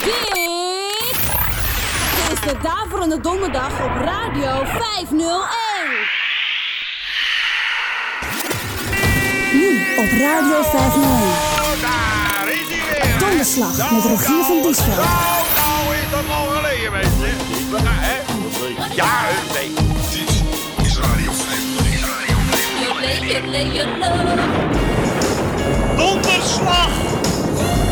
Dit is de Daverende Donderdag op Radio 501. Nu op Radio 501. Daar is hij weer. Donderslag met Rogier van Diesveld. Nou, nou is dat al geleden, mensen. We gaan, hè? Ja, nee. Dit is Radio 501. Donderslag!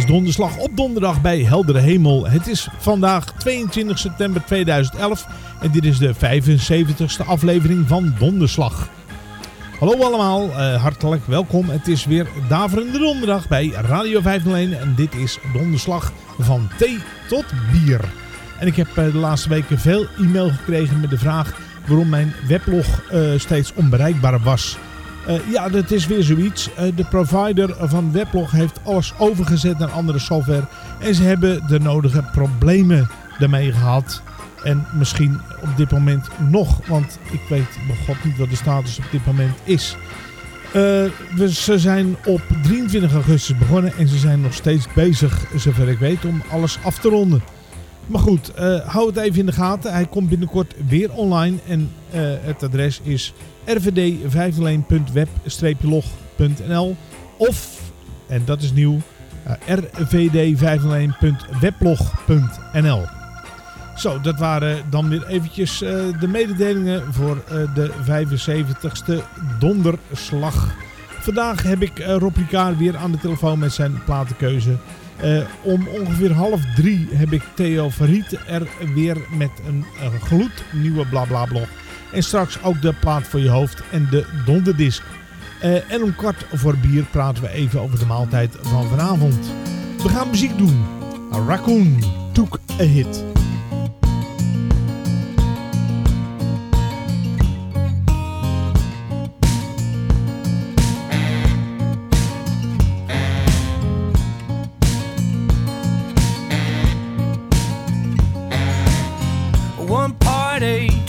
Is donderslag op donderdag bij heldere hemel. Het is vandaag 22 september 2011 en dit is de 75ste aflevering van Donderslag. Hallo allemaal, eh, hartelijk welkom. Het is weer Daverende Donderdag bij Radio 501 en dit is Donderslag van thee tot bier. En ik heb eh, de laatste weken veel e-mail gekregen met de vraag waarom mijn weblog eh, steeds onbereikbaar was. Eh, ja, dat is weer zoiets. Eh, de provider van Weblog heeft alles overgezet naar andere software. En ze hebben de nodige problemen daarmee gehad. En misschien op dit moment nog, want ik weet bij god niet wat de status op dit moment is. We, ze zijn op 23 augustus begonnen en ze zijn nog steeds bezig, zover ik weet, om alles af te ronden. Maar goed, eh, hou het even in de gaten. Hij komt binnenkort weer online en eh, het adres is rvd501.web-log.nl of, en dat is nieuw, uh, rvd501.weblog.nl Zo, dat waren dan weer eventjes eh, de mededelingen voor eh, de 75ste donderslag. Vandaag heb ik eh, Rob Ricard weer aan de telefoon met zijn platenkeuze. Eh, om ongeveer half drie heb ik Theo Verriet er weer met een, een gloednieuwe blablablog. En straks ook de plaat voor je hoofd en de donderdisc. Eh, en om kwart voor bier praten we even over de maaltijd van vanavond. We gaan muziek doen. Raccoon took a hit.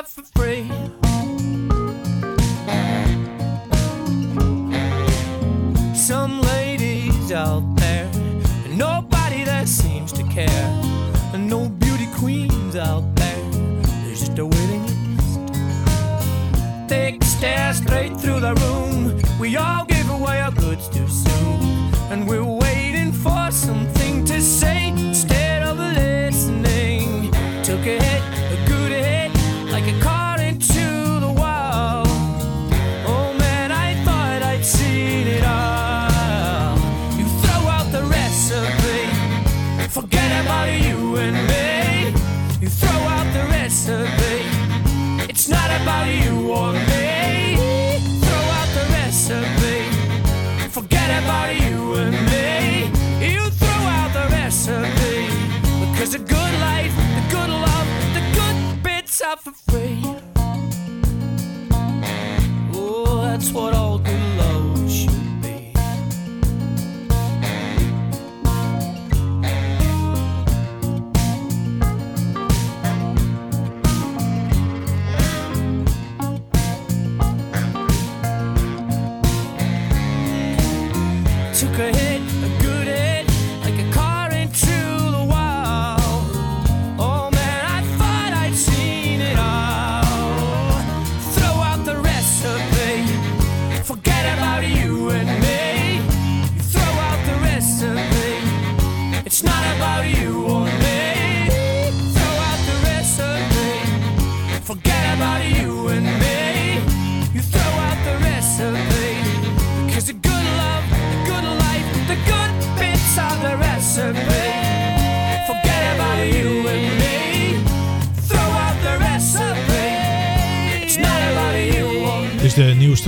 Köpfen.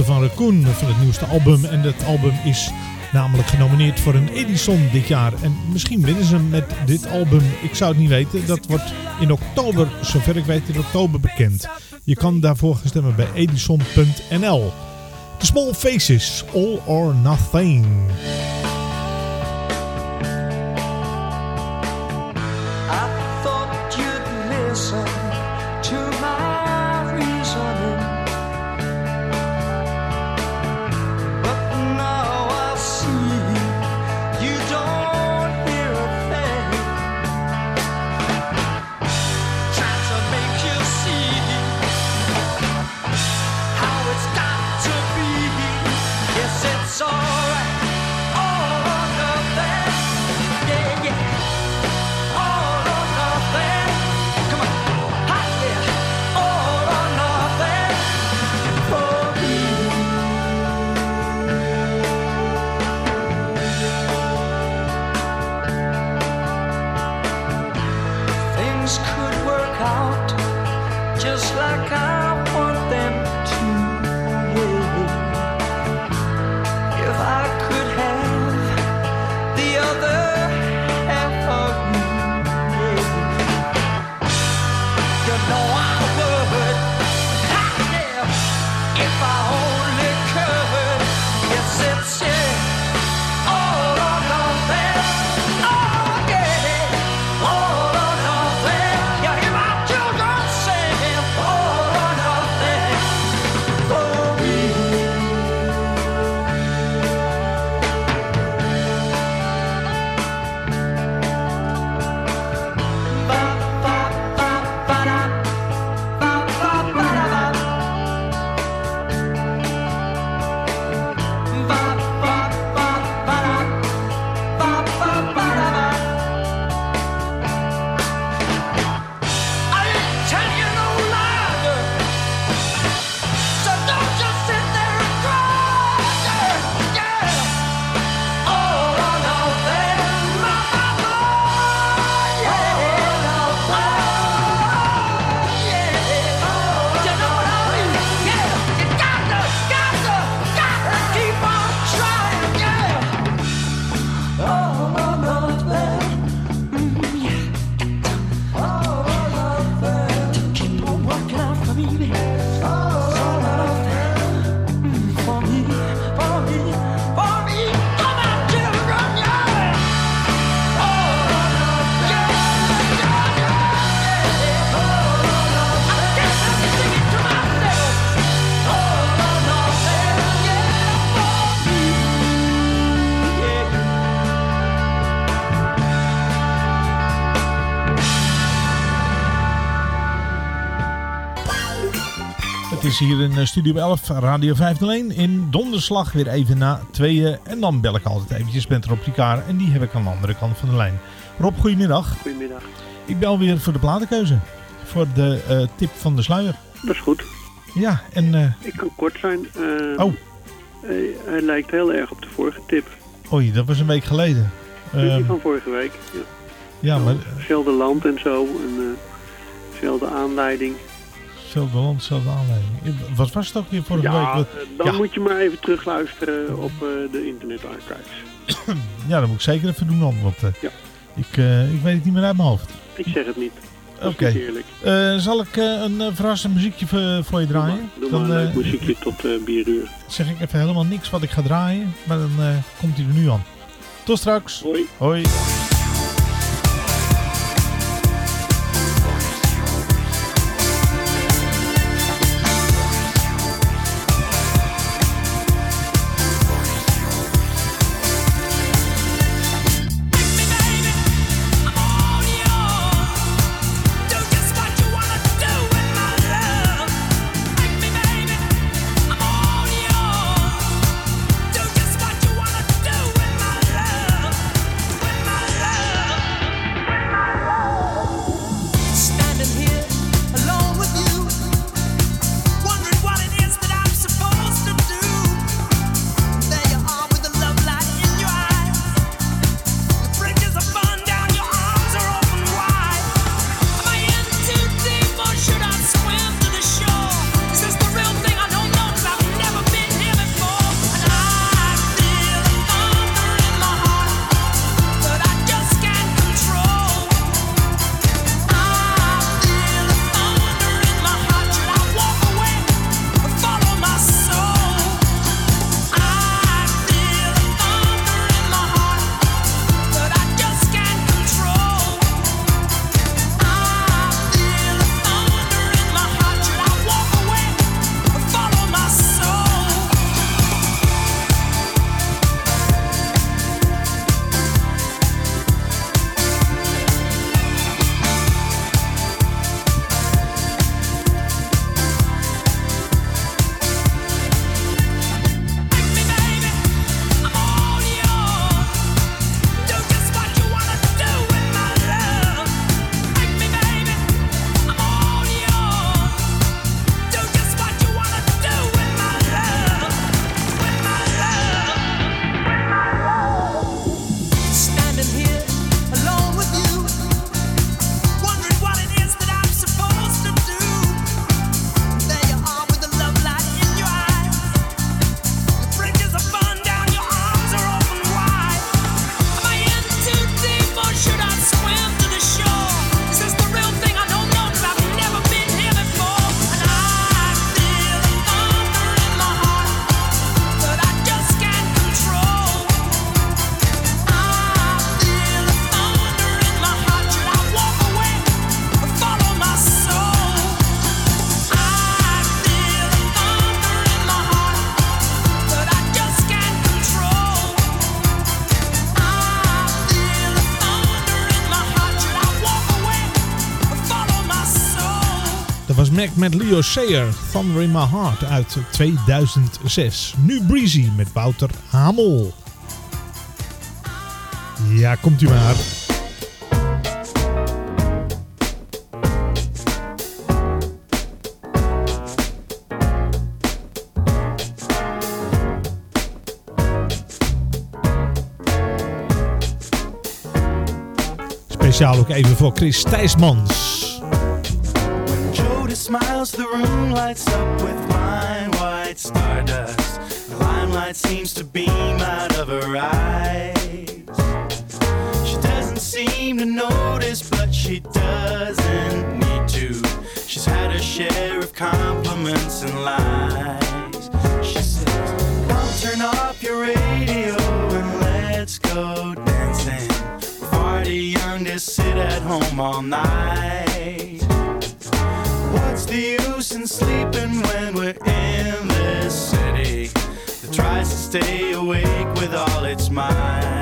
Van Raccoon, van het nieuwste album. En dat album is namelijk genomineerd voor een Edison dit jaar. En misschien winnen ze met dit album. Ik zou het niet weten. Dat wordt in oktober, zover ik weet, in oktober bekend. Je kan daarvoor gaan stemmen bij edison.nl. The Small Faces, All or Nothing. Hier in eh, Studio 11, Radio 501. In donderslag weer even na tweeën. En dan bel ik altijd eventjes met Rob Ricard. En die heb ik aan de andere kant van de lijn. Rob, goedemiddag. Goedemiddag. Ik bel weer voor de platenkeuze. Voor de eh, tip van de sluier. Dat is goed. Ja, en... eh, Ik kan kort zijn. Eh, oh, hij, hij lijkt heel erg op de vorige tip. oei, dat was een week geleden. Die Ehm, van vorige week. Ja. ja, maar... Hetzelfde land en zo. En dezelfde aanleiding. Hetzelfde land, dezelfde aanleiding. Wat was het ook weer vorige ja, week? Eh, dan ja. moet je maar even terugluisteren op eh, de internetarchives. Ja, dat moet ik zeker even doen dan. Want eh, Ja. ik, ik weet het niet meer uit mijn hoofd. Ik zeg het niet. Oké. Eh, zal ik een verrassend muziekje voor, je draaien? Doe maar een Dan muziekje tot eh bieruur. zeg ik even helemaal niks wat ik ga draaien. Maar dan komt hij er nu aan. Tot straks. Hoi. Hoi. Met Leo Sayer, Thunder in My Heart uit 2006. Nu Breezy met Wouter Hamel. Ja, komt u maar. Speciaal ook even voor Chris Thijsmans. The room lights up with wine white stardust. The limelight seems to beam out of her eyes. She doesn't seem to notice, but she doesn't need to. She's had her share of compliments and lies. She says, Come turn off your radio and let's go dancing. We're far too young to sit at home all night. In sleeping when we're in this city that tries to stay awake with all its might?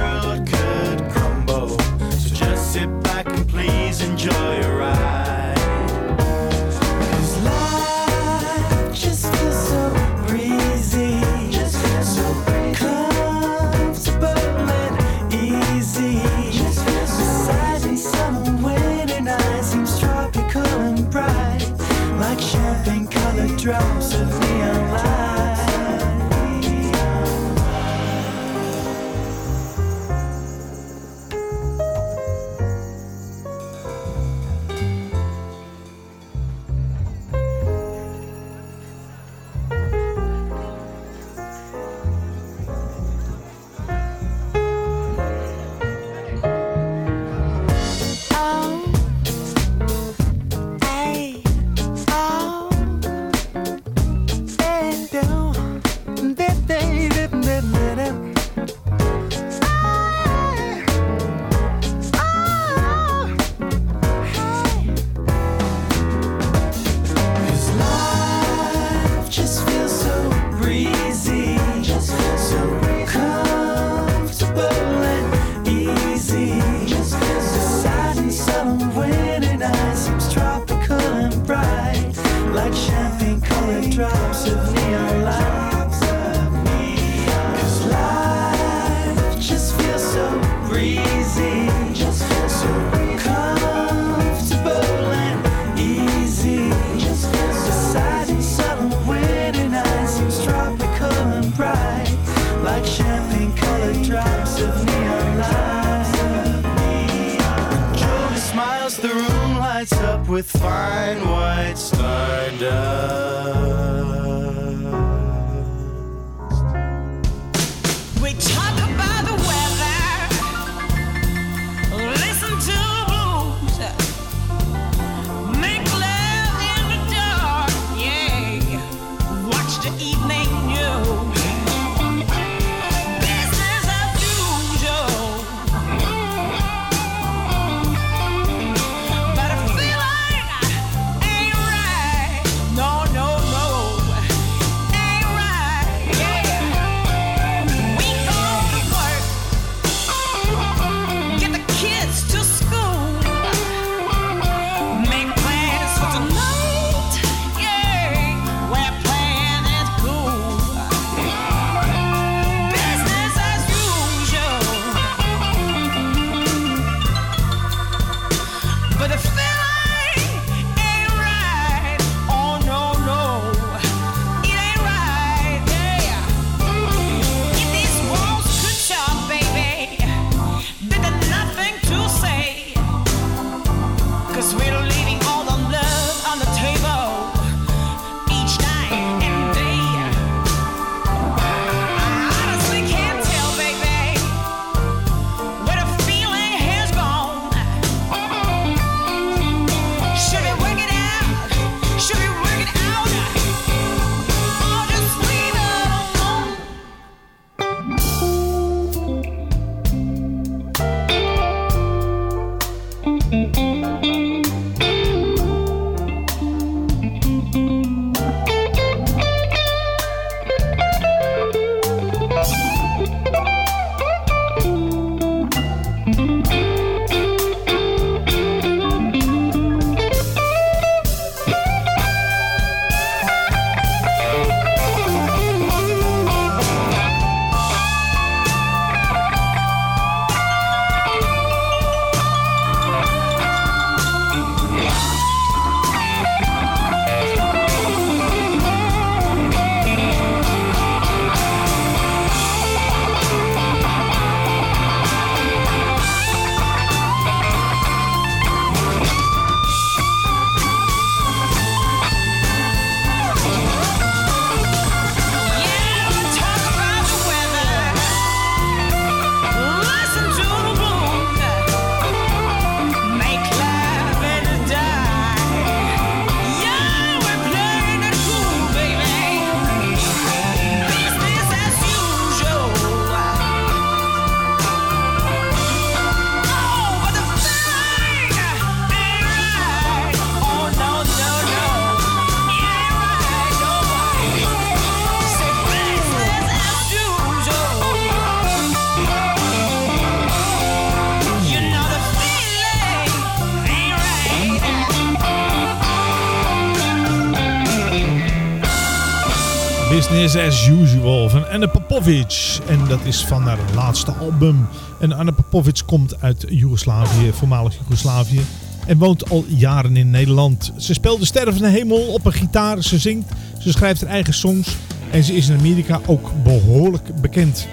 As Usual van Anna Popovic. En dat is van haar laatste album. En Anna Popovic komt uit Joegoslavië, voormalig Joegoslavië. En woont al jaren in Nederland. Ze speelt de sterren van de hemel op een gitaar. Ze zingt, ze schrijft haar eigen songs. En ze is in Amerika ook behoorlijk bekend.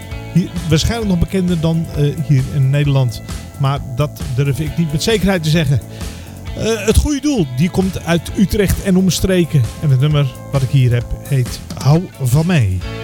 Waarschijnlijk nog bekender dan eh, hier in Nederland. Maar dat durf ik niet met zekerheid te zeggen. Eh, het goede doel, die komt uit Utrecht en omstreken. En het nummer wat ik hier heb heet Hou van mij.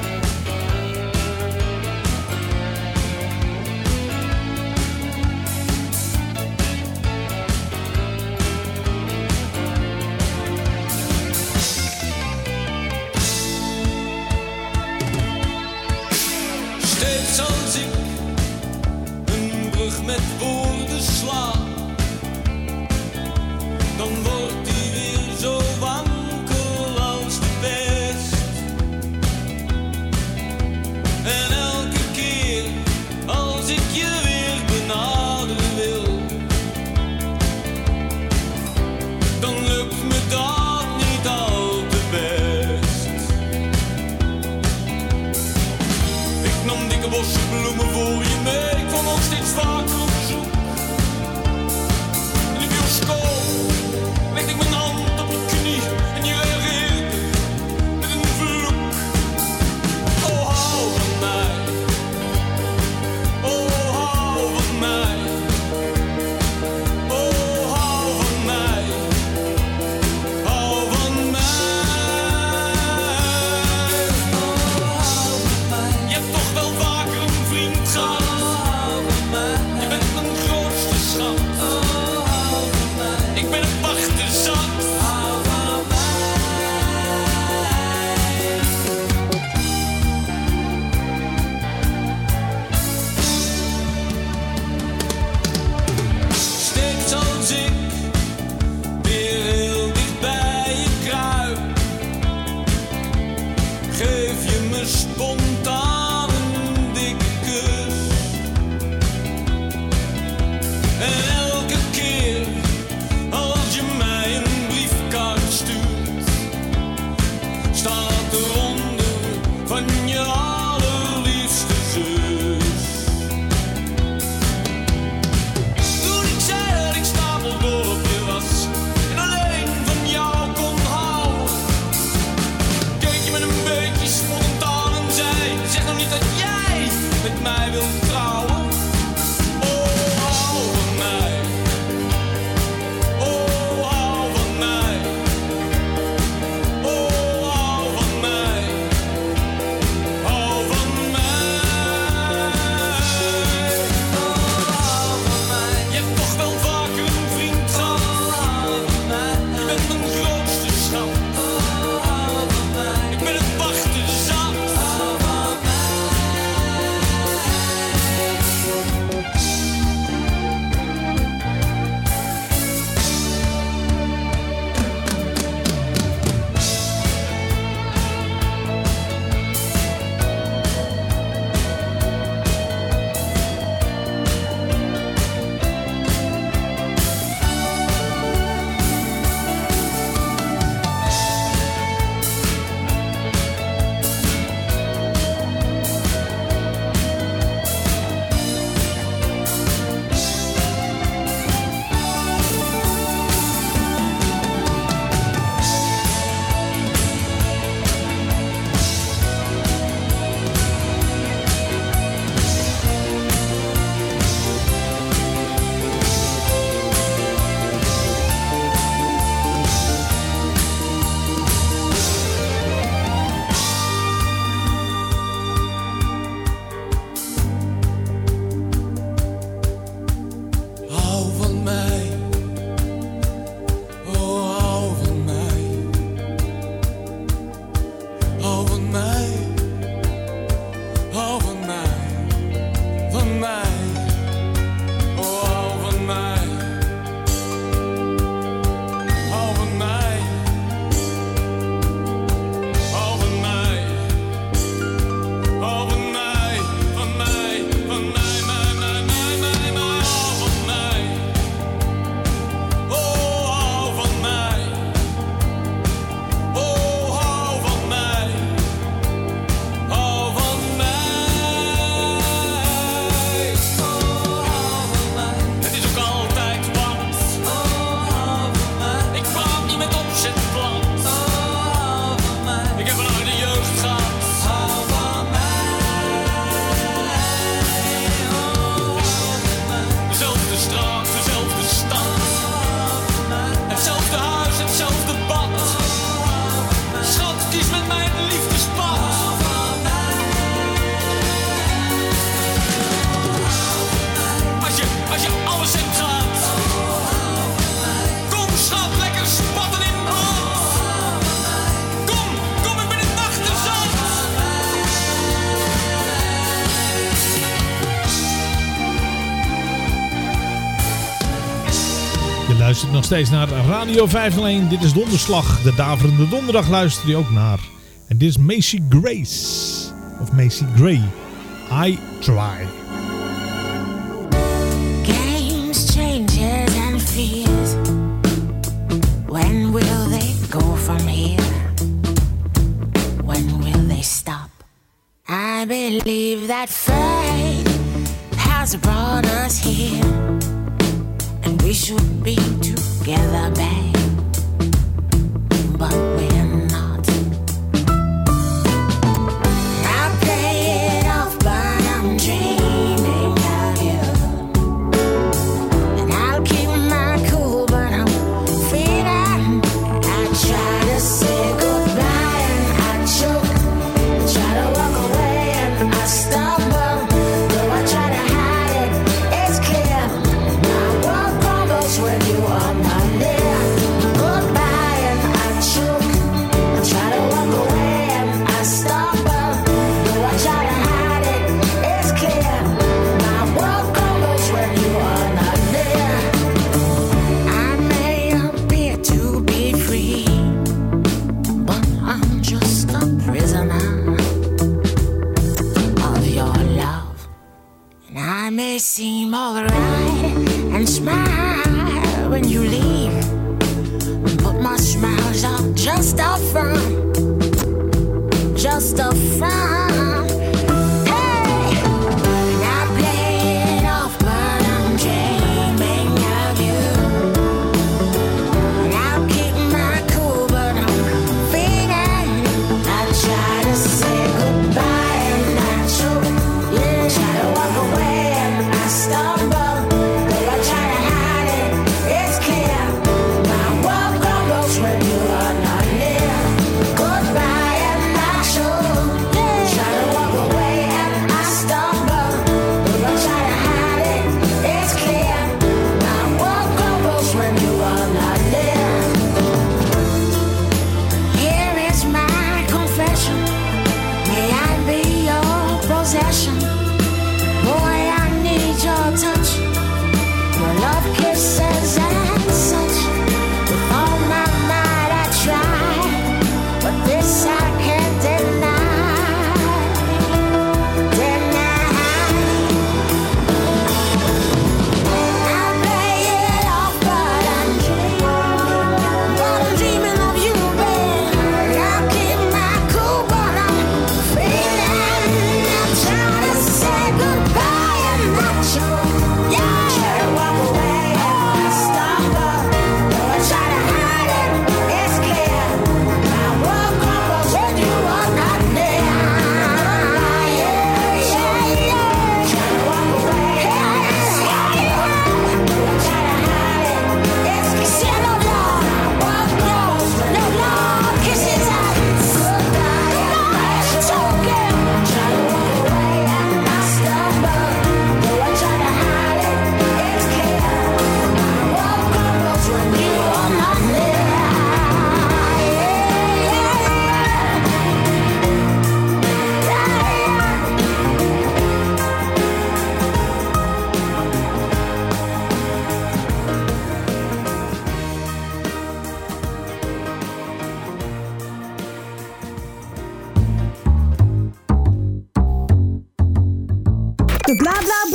nog steeds naar Radio 501. Dit is Donderslag. De Daverende Donderdag luister je ook naar. En dit is Macy Grace. Of Macy Gray. I Try. Games, changes and fears. When will they go from here? When will they stop? I believe that fate has brought us here. And we should be together, babe.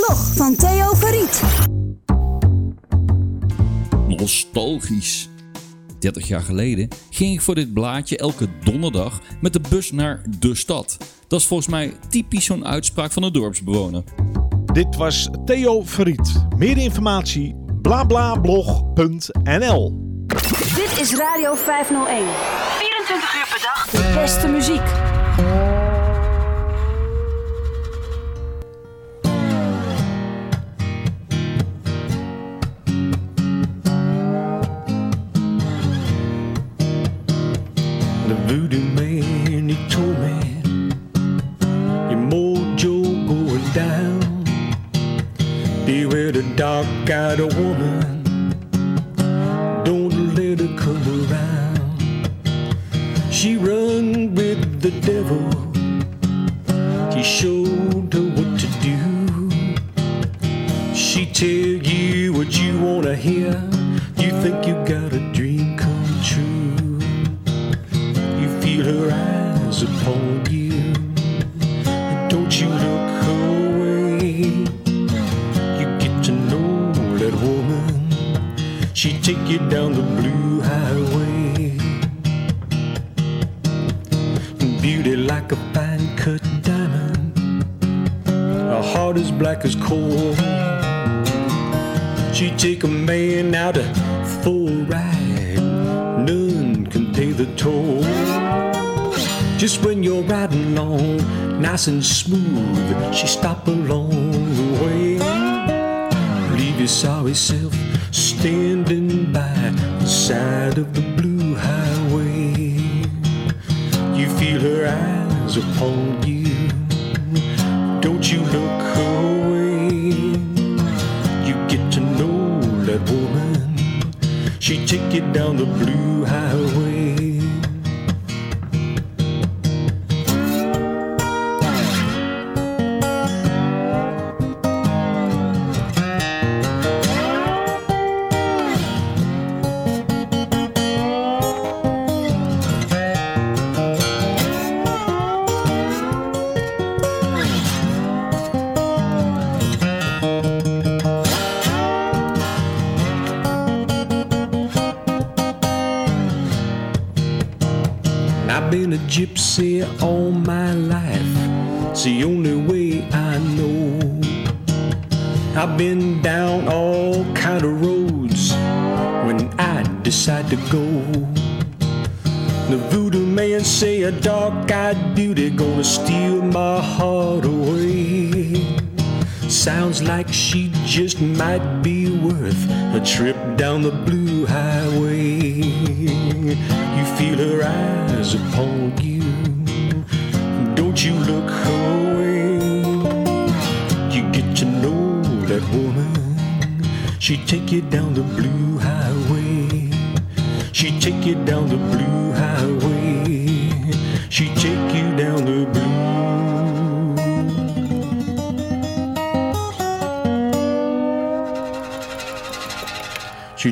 blog van Theo Verriet. Nostalgisch. 30 jaar geleden ging ik voor dit blaadje elke donderdag met de bus naar de stad. Dat is volgens mij typisch zo'n uitspraak van een dorpsbewoner. Dit was Theo Verriet. Meer informatie blablablog.nl Dit is Radio 501. 24 uur per dag de beste muziek.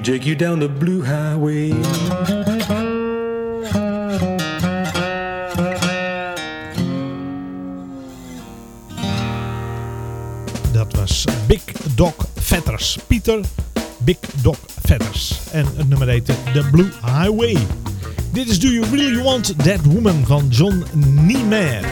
take you down the blue highway. Dat was Big Dog Vetters. Pieter Big Dog Vetters. En het nummer heette The Blue Highway. Dit is Do You Really Want That Woman van John Niemeyer.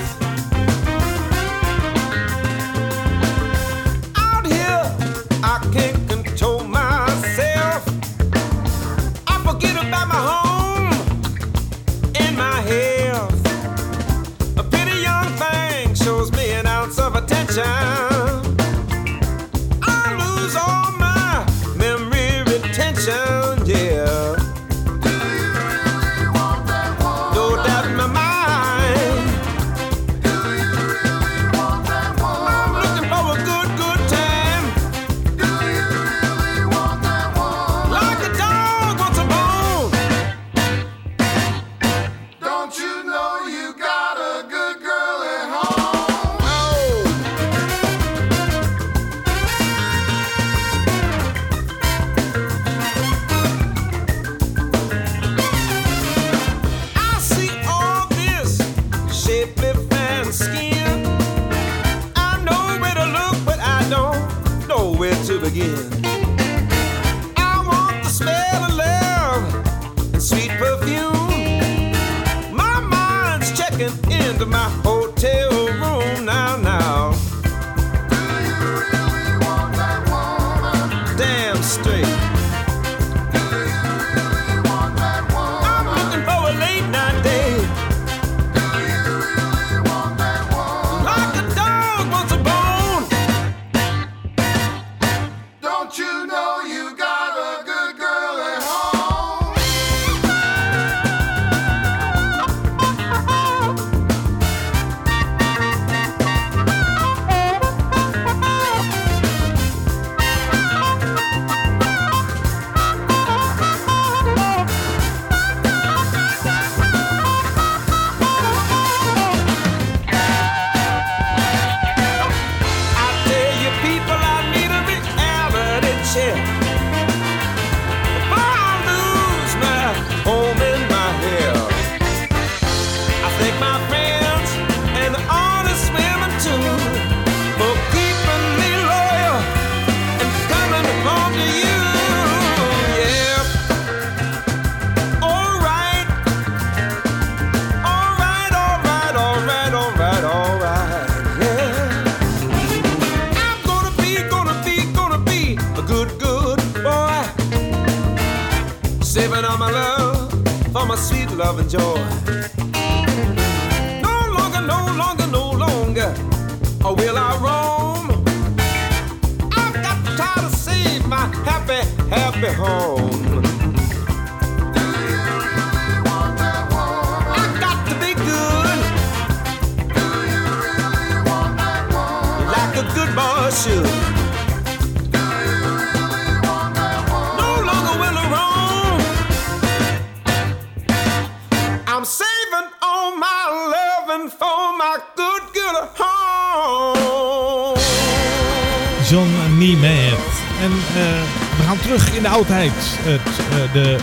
de,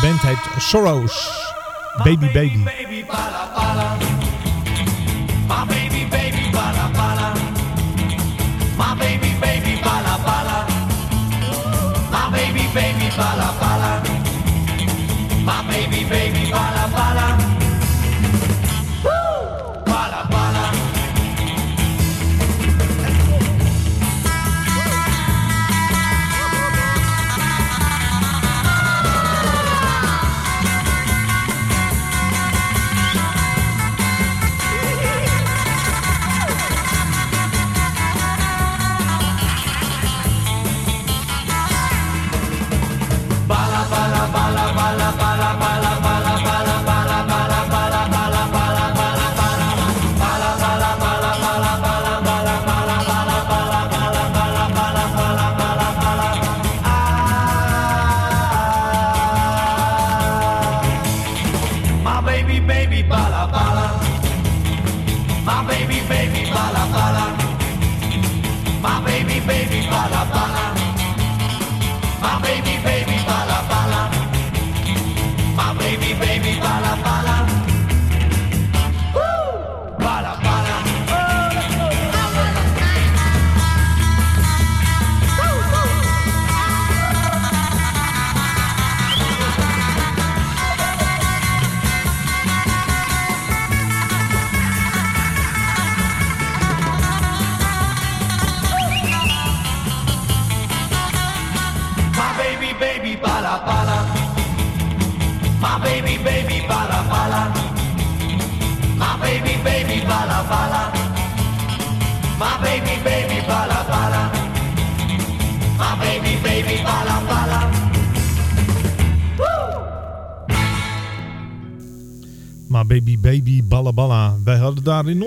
band heet Sorrows. Baby Baby.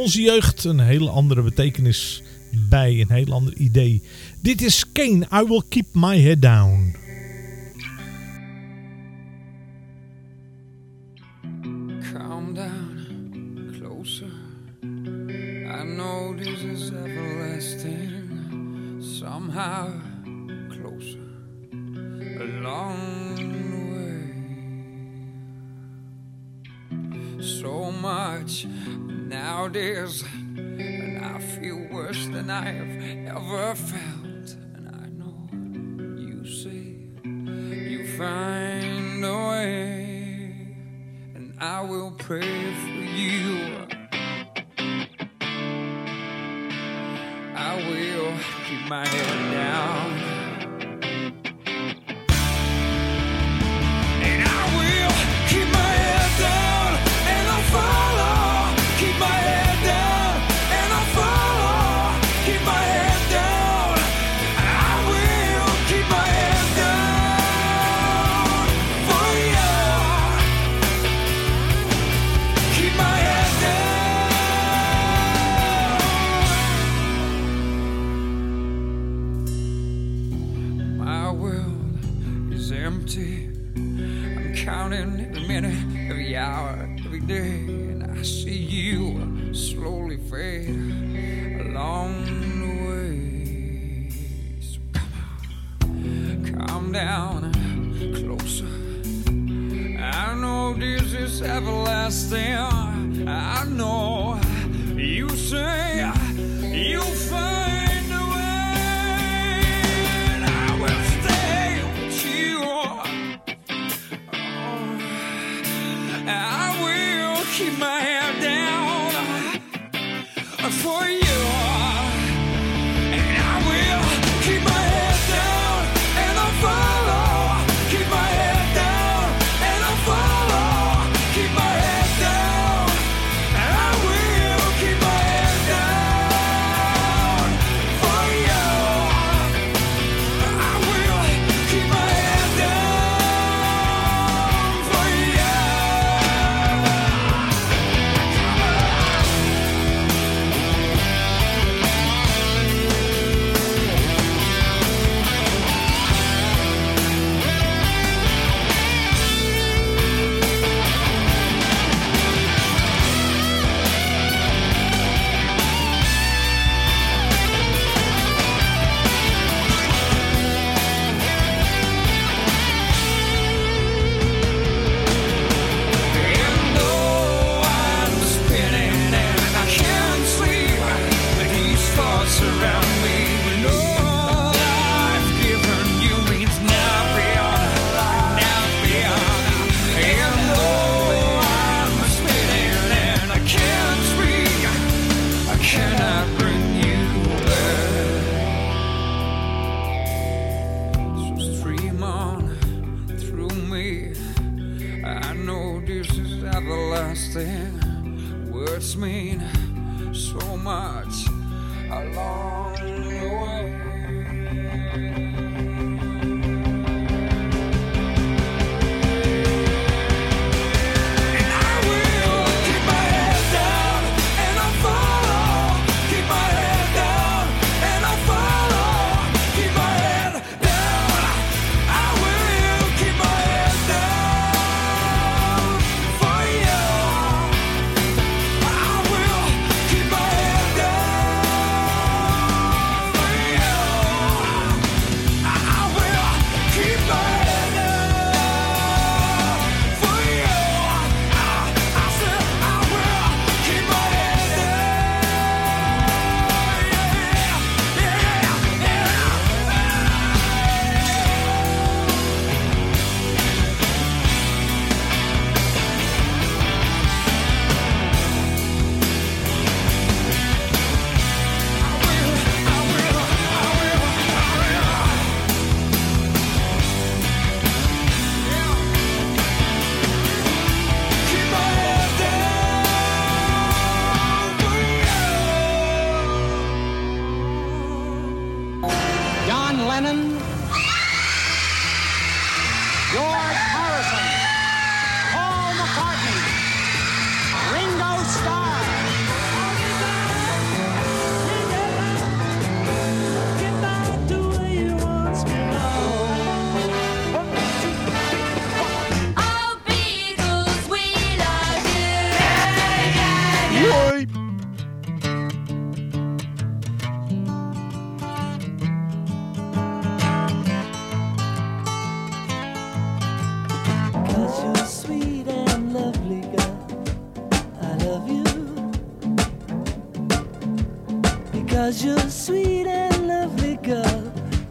onze jeugd een hele andere betekenis bij, een heel ander idee. Dit is Kane, I Will Keep My Head Down.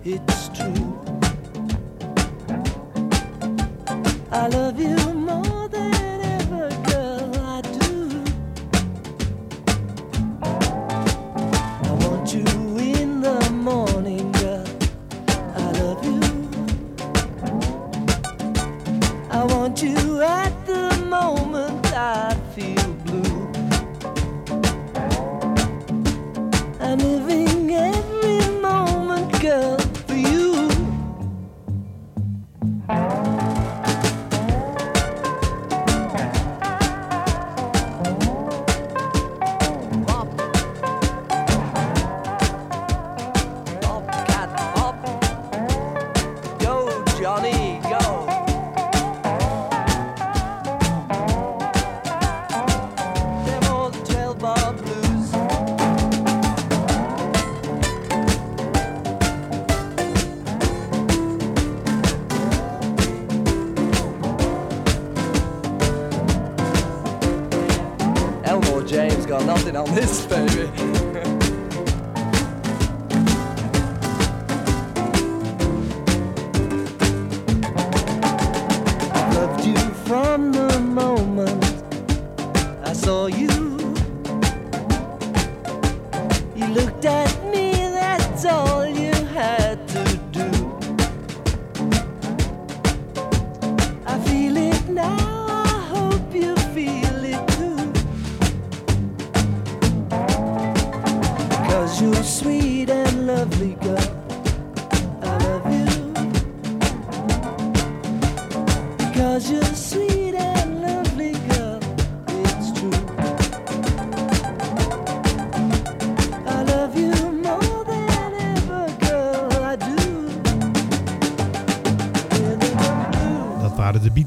it's true. I love you.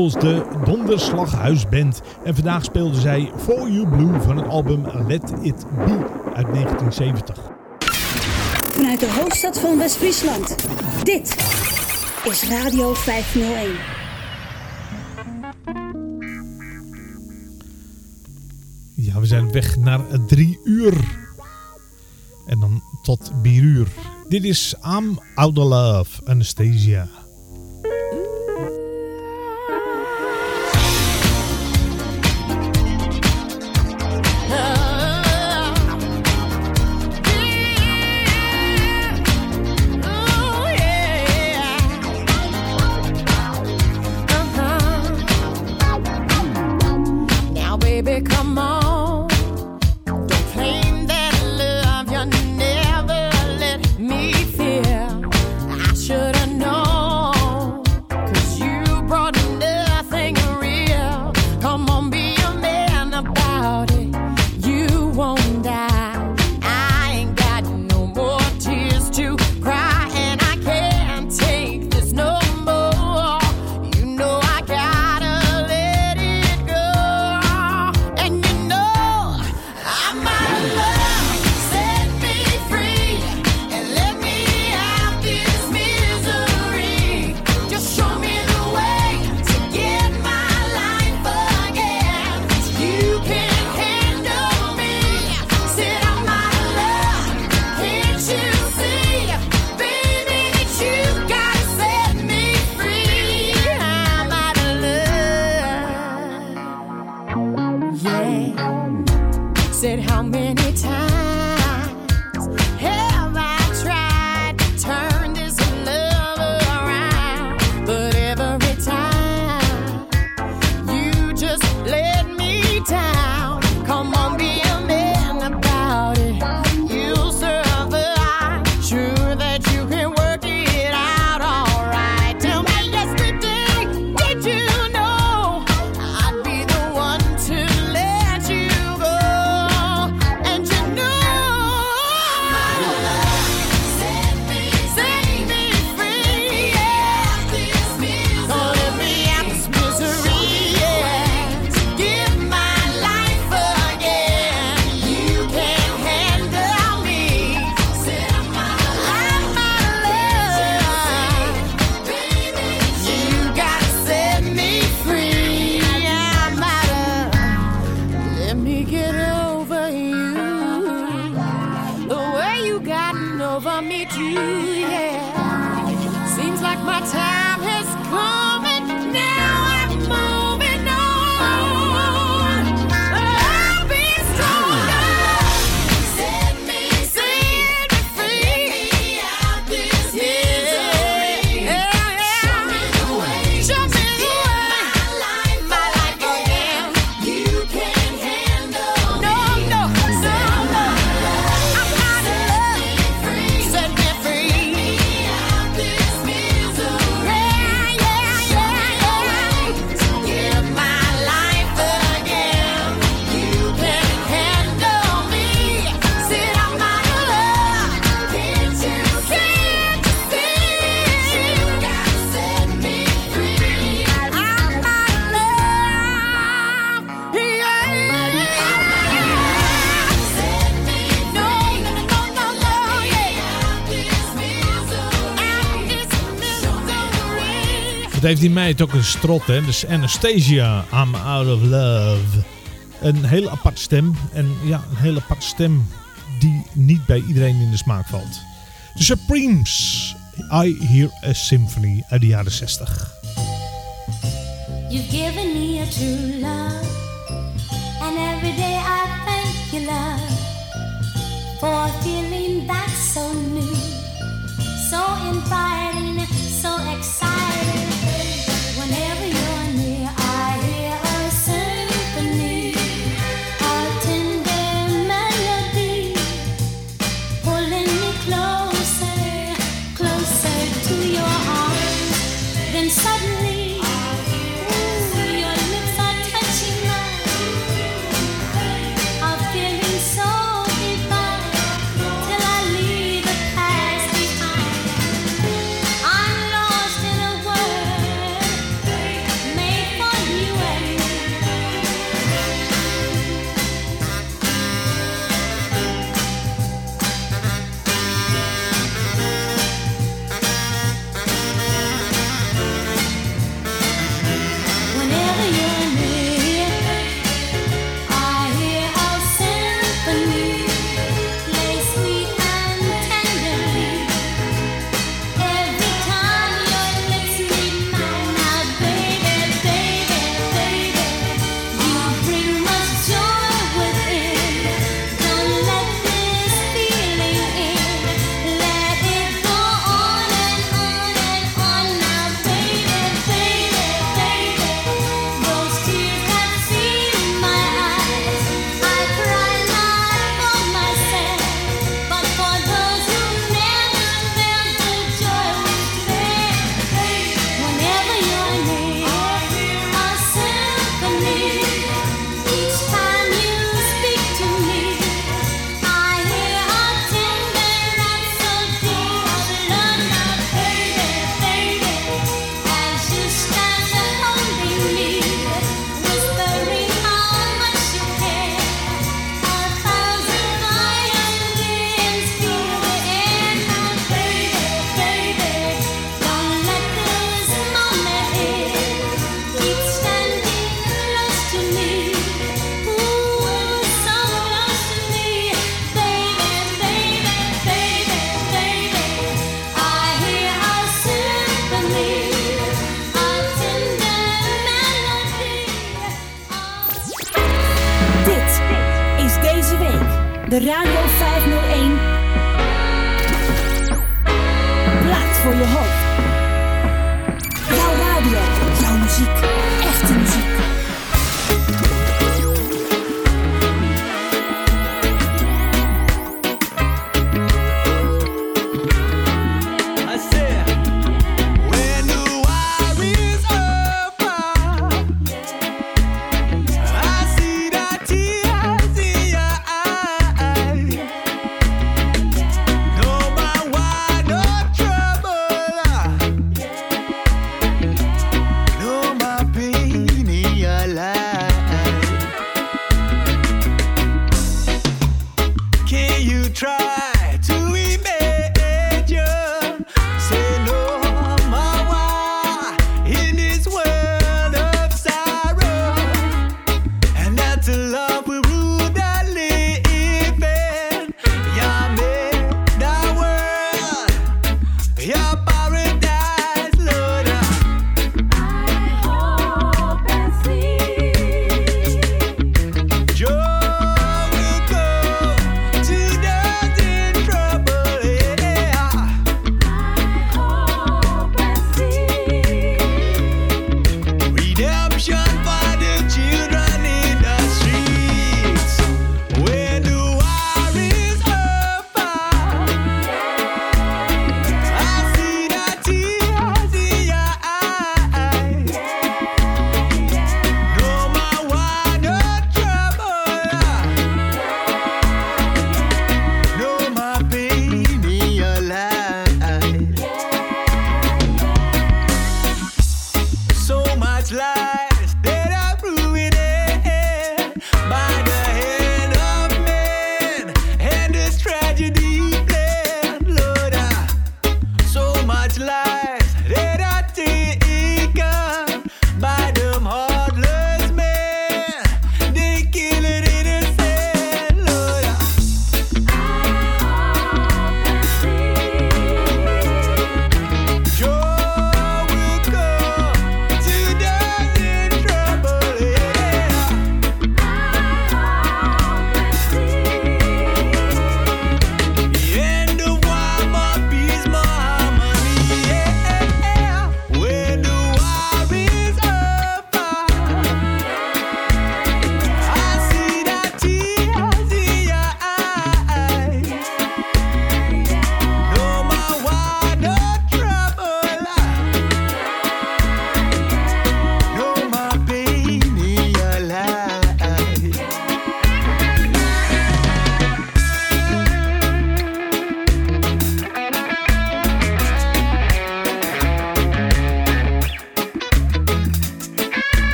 De de Donderslaghuisband. En vandaag speelde zij For You Blue van het album Let It Be uit 1970. Vanuit de hoofdstad van West-Friesland. Dit is Radio 501. Ja, we zijn weg naar drie uur. En dan tot bier uur. Dit is Am Oude Love, Anastasia. heeft die meid ook een strot, hè? Dus Anastasia, I'm out of love. Een heel apart stem. En ja, een heel apart stem die niet bij iedereen in de smaak valt. De Supremes, I Hear a Symphony uit de jaren 60. You've given me a true love. And every day I thank you, love. For feeling that so new. So inviting, so exciting.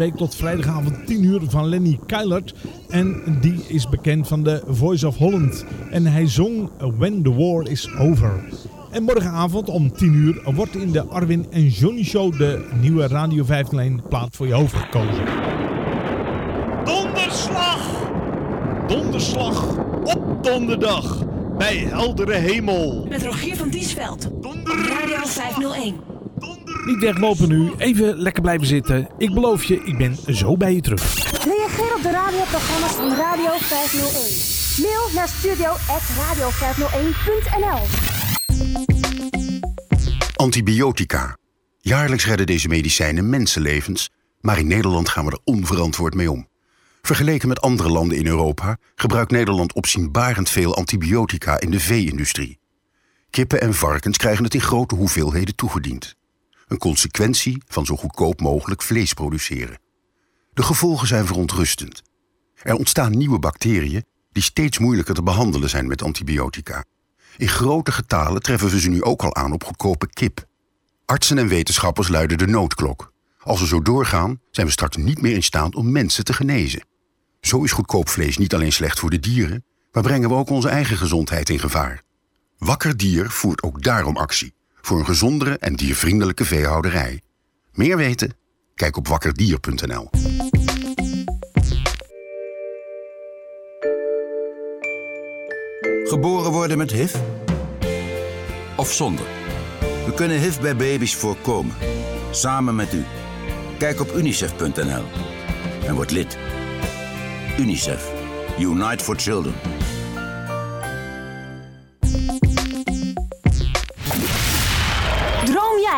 Week tot vrijdagavond 10 uur van Lenny Kuilert. En die is bekend van de Voice of Holland. En hij zong When the War is Over. En morgenavond om 10 uur wordt in de Arwin en Johnny Show de nieuwe Radio 501 plaat voor je hoofd gekozen. Donderslag! Donderslag op donderdag bij heldere hemel. Met Rogier van Diesveld. Op Radio 501. Niet weglopen nu, even lekker blijven zitten. Ik beloof je, ik ben zo bij je terug. Reageer op de radioprogramma's van Radio 501. Mail naar studio.radio501.nl Antibiotica. Jaarlijks redden deze medicijnen mensenlevens, maar in Nederland gaan we er onverantwoord mee om. Vergeleken met andere landen in Europa gebruikt Nederland opzienbarend veel antibiotica in de vee-industrie. Kippen en varkens krijgen het in grote hoeveelheden toegediend. Een consequentie van zo goedkoop mogelijk vlees produceren. De gevolgen zijn verontrustend. Er ontstaan nieuwe bacteriën die steeds moeilijker te behandelen zijn met antibiotica. In grote getalen treffen we ze nu ook al aan op goedkope kip. Artsen en wetenschappers luiden de noodklok. Als we zo doorgaan, zijn we straks niet meer in staat om mensen te genezen. Zo is goedkoop vlees niet alleen slecht voor de dieren, maar brengen we ook onze eigen gezondheid in gevaar. Wakker Dier voert ook daarom actie voor een gezondere en diervriendelijke veehouderij. Meer weten? Kijk op wakkerdier.nl. Geboren worden met HIV? Of zonder? We kunnen HIV bij baby's voorkomen. Samen met u. Kijk op unicef.nl en word lid. UNICEF. Unite for Children.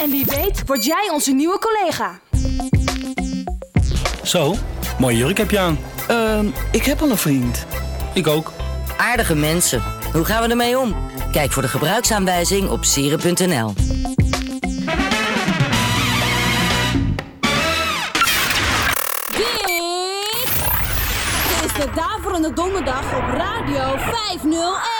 En wie weet word jij onze nieuwe collega. Zo, mooie jurk heb je aan. Ehm, ik heb al een vriend. Ik ook. Aardige mensen. Hoe gaan we ermee om? Kijk voor de gebruiksaanwijzing op sieren.nl. Dit is de Daverende Donderdag op Radio 501.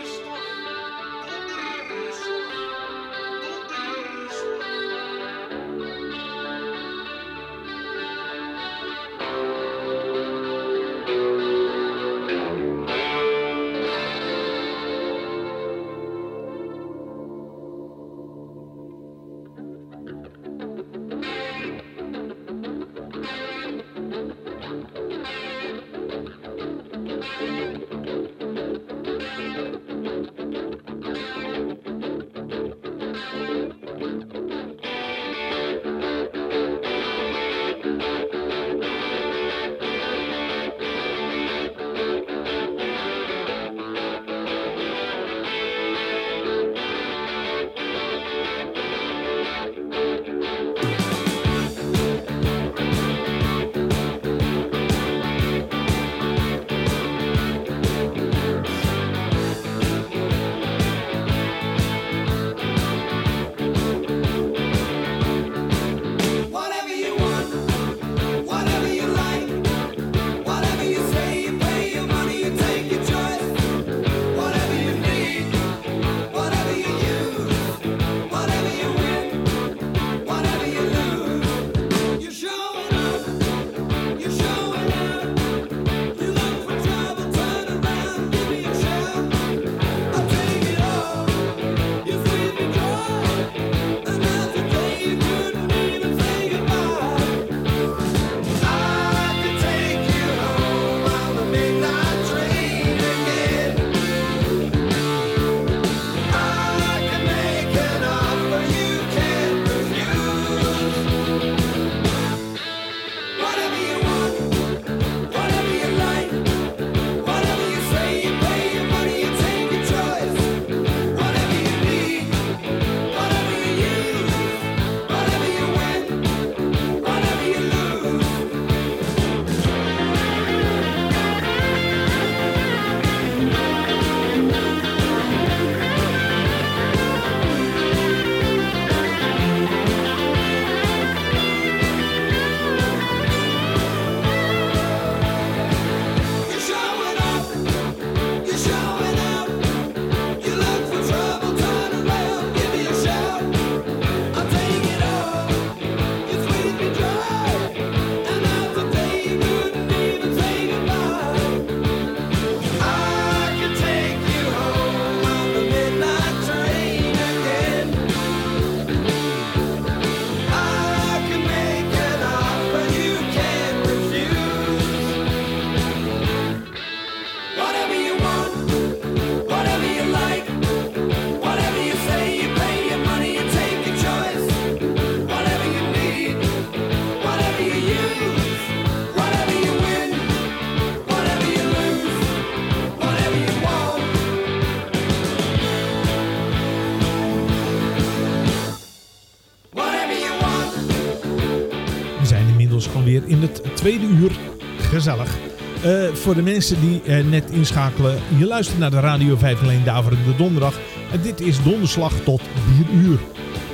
Tweede uur. Gezellig. Eh, voor de mensen die eh, net inschakelen, je luistert naar de Radio 501 Daverende Donderdag. En dit is donderslag tot 4 uur.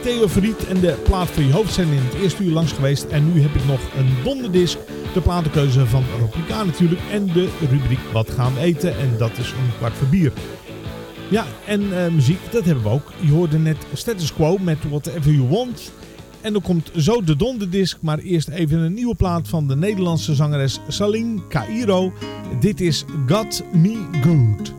Theo Verriet en de plaat voor je hoofd zijn in het eerste uur langs geweest. En nu heb ik nog een donderdisc. De platenkeuze van Rob natuurlijk. En de rubriek Wat gaan we eten? En dat is om kwart voor bier. Ja, en eh, muziek, dat hebben we ook. Je hoorde net Status Quo met Whatever You Want. En dan komt zo de donderdisc, maar eerst even een nieuwe plaat van de Nederlandse zangeres Saline Cairo. Dit is Got Me Good.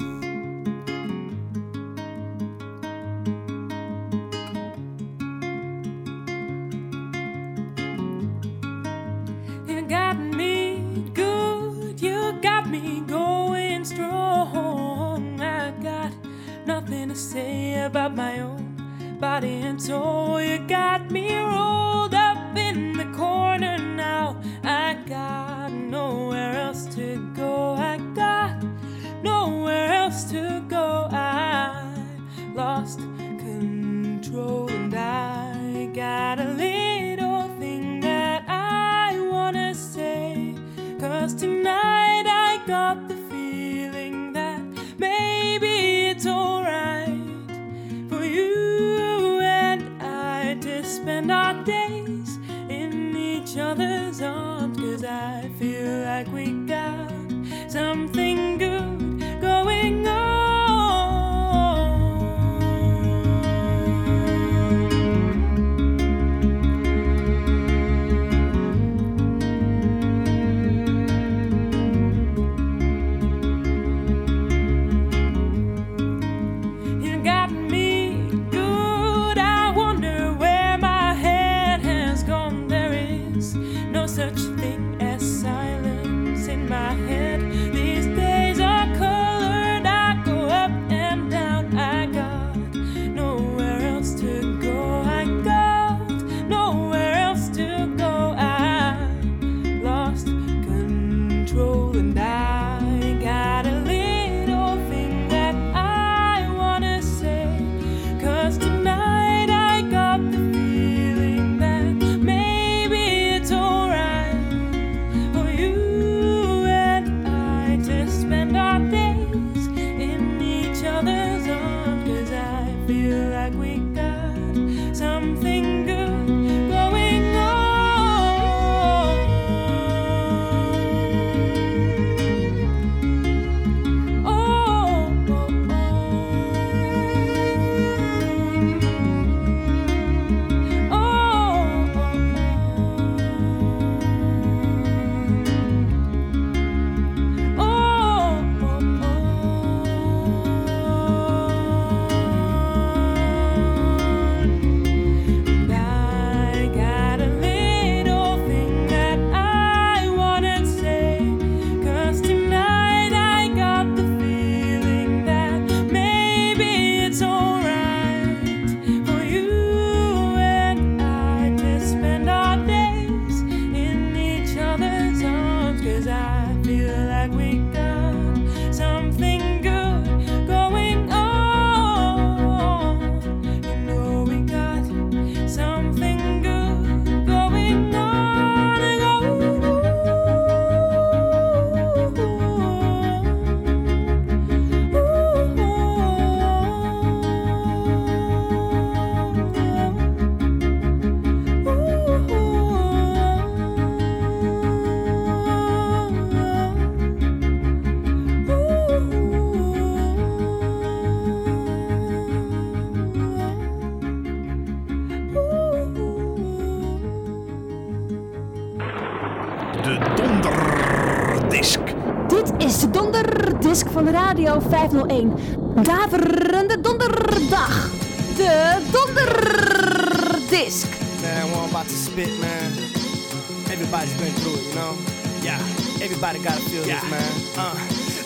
Radio 501. Daverende donderdag. De donderdisc. Man, what I'm about to spit, man. Everybody's been through it, you know? Yeah. Everybody gotta feel this, man. Uh.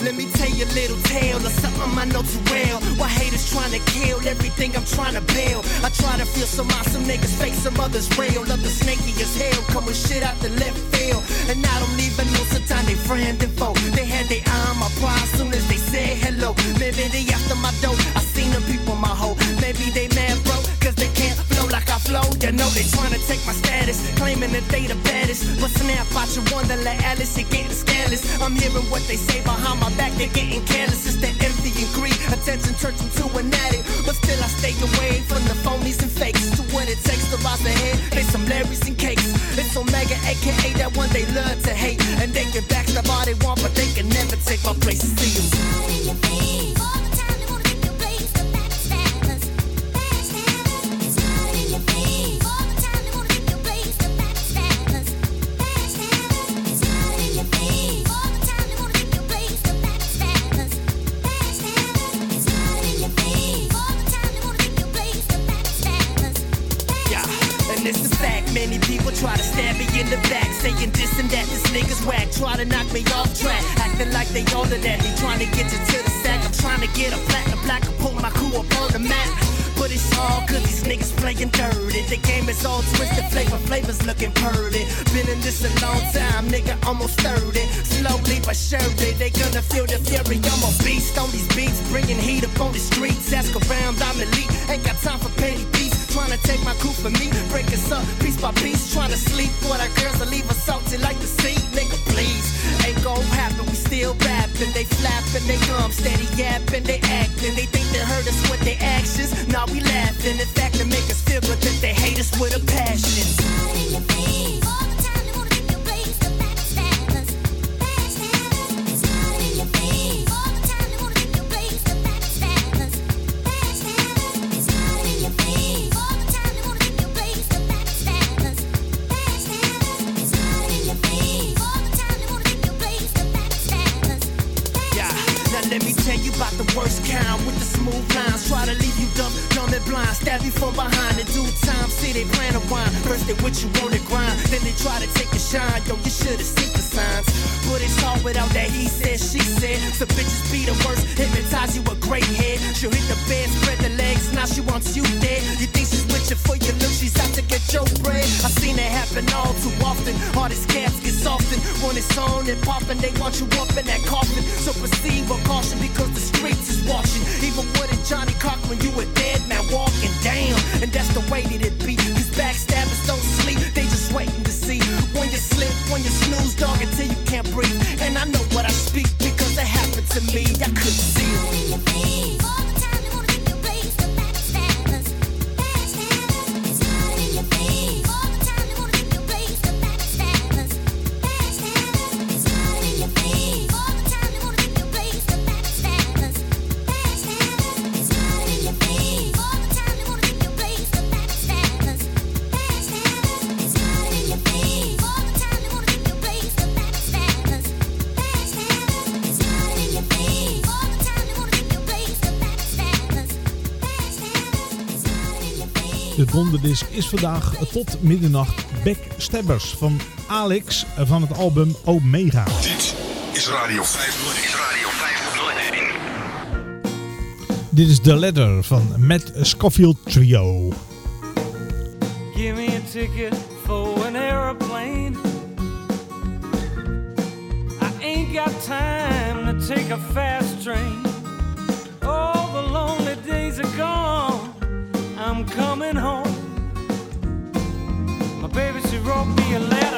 Let me tell you a little tale of something I know too well. Why haters trying to kill everything I'm trying to build. I try to feel some awesome niggas, fake some others real. Love the snaky as hell, come with shit out the left field. And I don't even know sometimes they friend and foe. They had their eye on my pride soon as they said hello. Maybe they after my dough. I seen them people my hoe. Maybe they mad bro, flow. You know they trying to take my status, claiming that they the baddest. But snap out your wonderland, Alice, it getting scandalous. I'm hearing what they say behind my back, they getting careless. It's the envy and greed, attention church into an addict. But still I stay away from the phonies and fakes. To what it takes to rise ahead, they some Larry's and cakes. It's Omega, aka that one they love to hate. And they can backstab all they want, but they can never take my place. See you. Rondedisc is vandaag tot middernacht Backstabbers van Alex van het album Omega. Dit is Radio 501. Is Radio 501. Dit is de Letter van Matt Scofield Trio. Give me a ticket for an aeroplane. I ain't got time to take a fast train. you laugh.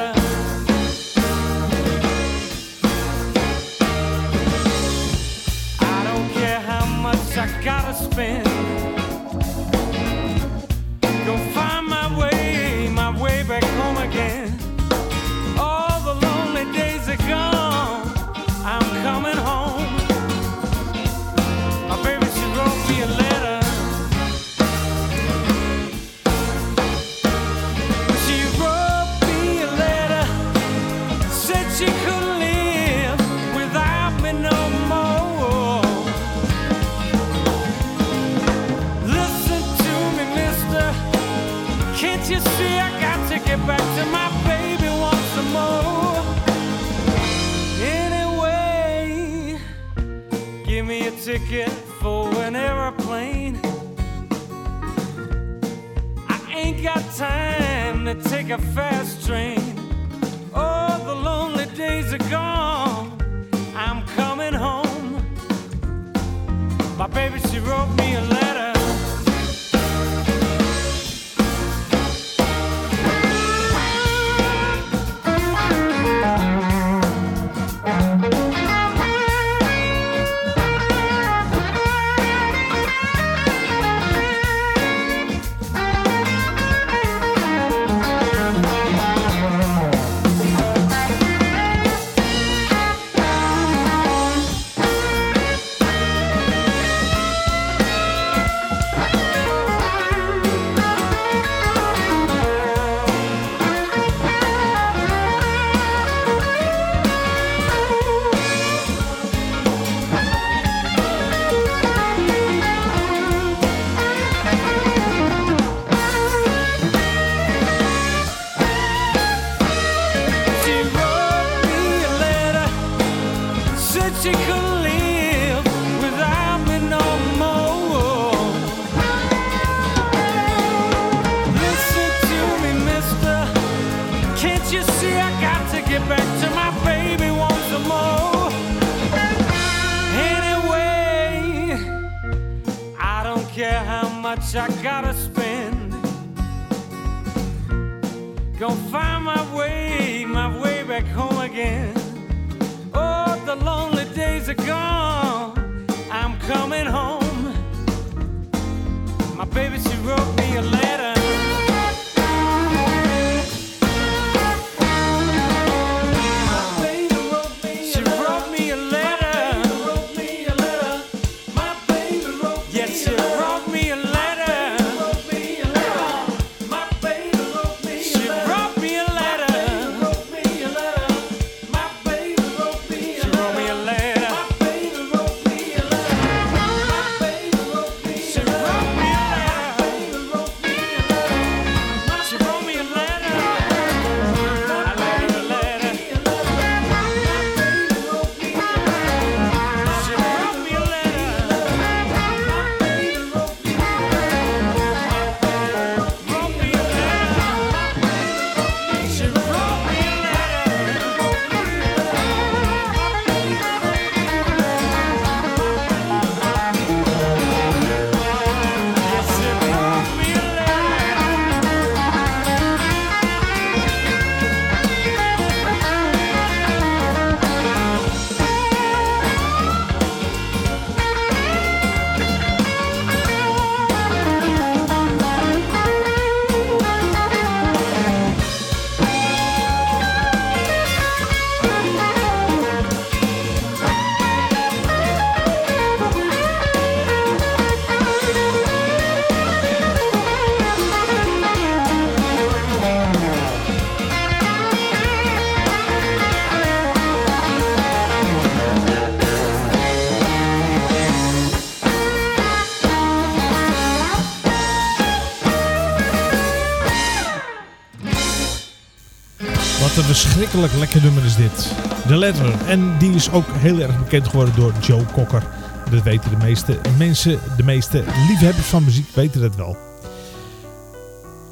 Verschrikkelijk lekker nummer is dit. De Letter. En die is ook heel erg bekend geworden door Joe Cocker. Dat weten de meeste mensen, de meeste liefhebbers van muziek weten dat wel.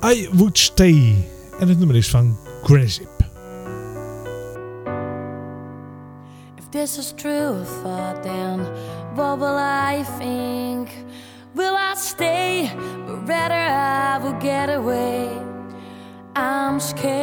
I Would Stay. En het nummer is van Grasip. If this is true what will I think? Will I stay? But rather I will get away. I'm scared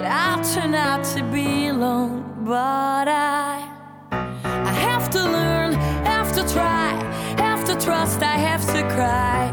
that I'll turn out to be alone. But I, I have to learn, have to try, have to trust, I have to cry,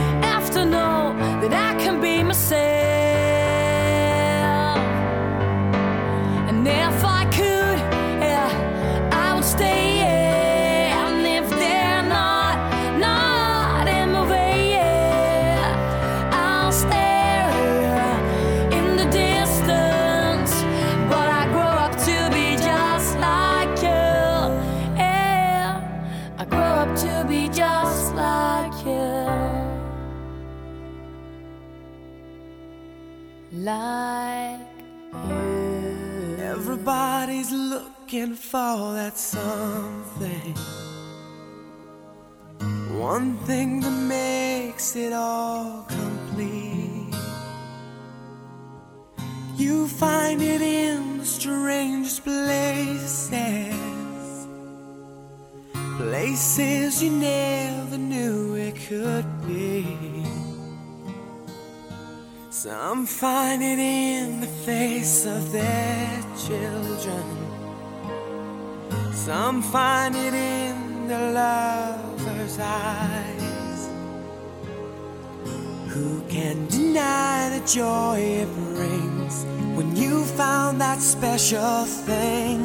to know that I can be myself. It in the face of their children. Some find it in the lover's eyes. Who can deny the joy it brings when you found that special thing?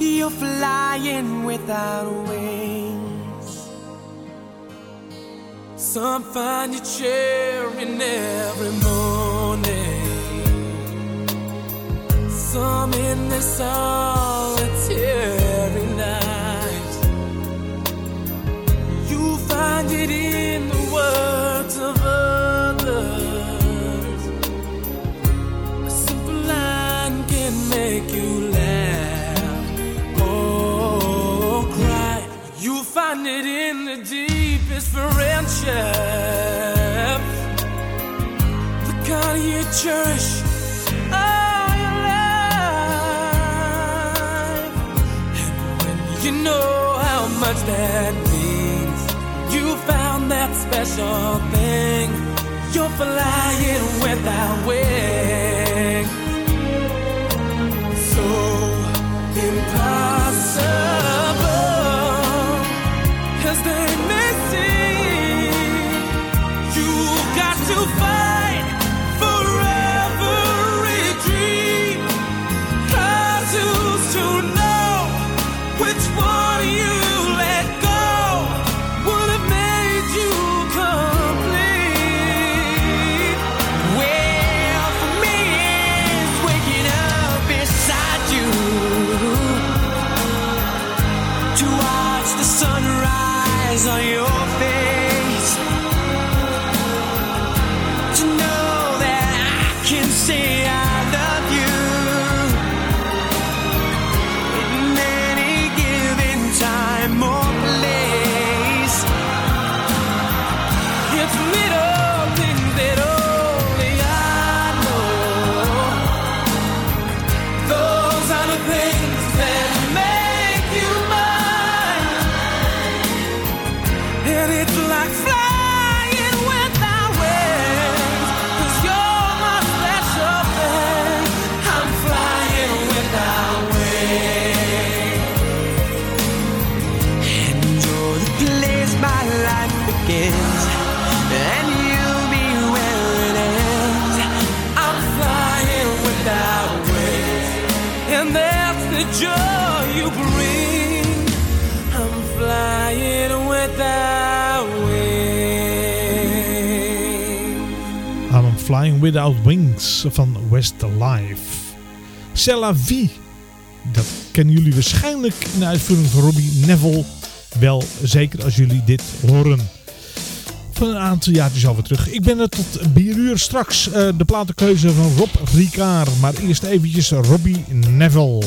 You're flying without wings. Some find you cheering every morning. Some in their solitary night. You find it in the words of others. A simple line can make you laugh or cry. You find it in the deepest friendships. The kind you cherish all you know how much that means, you found that special thing. You're flying without wings. So impossible as they Without Wings van Westlife. C'est la vie. Dat kennen jullie waarschijnlijk in de uitvoering van Robbie Neville. Wel zeker als jullie dit horen. Van een aantal jaartjes alweer terug. Ik ben er tot 4 uur straks. eh, de platenkeuze van Rob Ricard. Maar eerst eventjes Robbie Neville.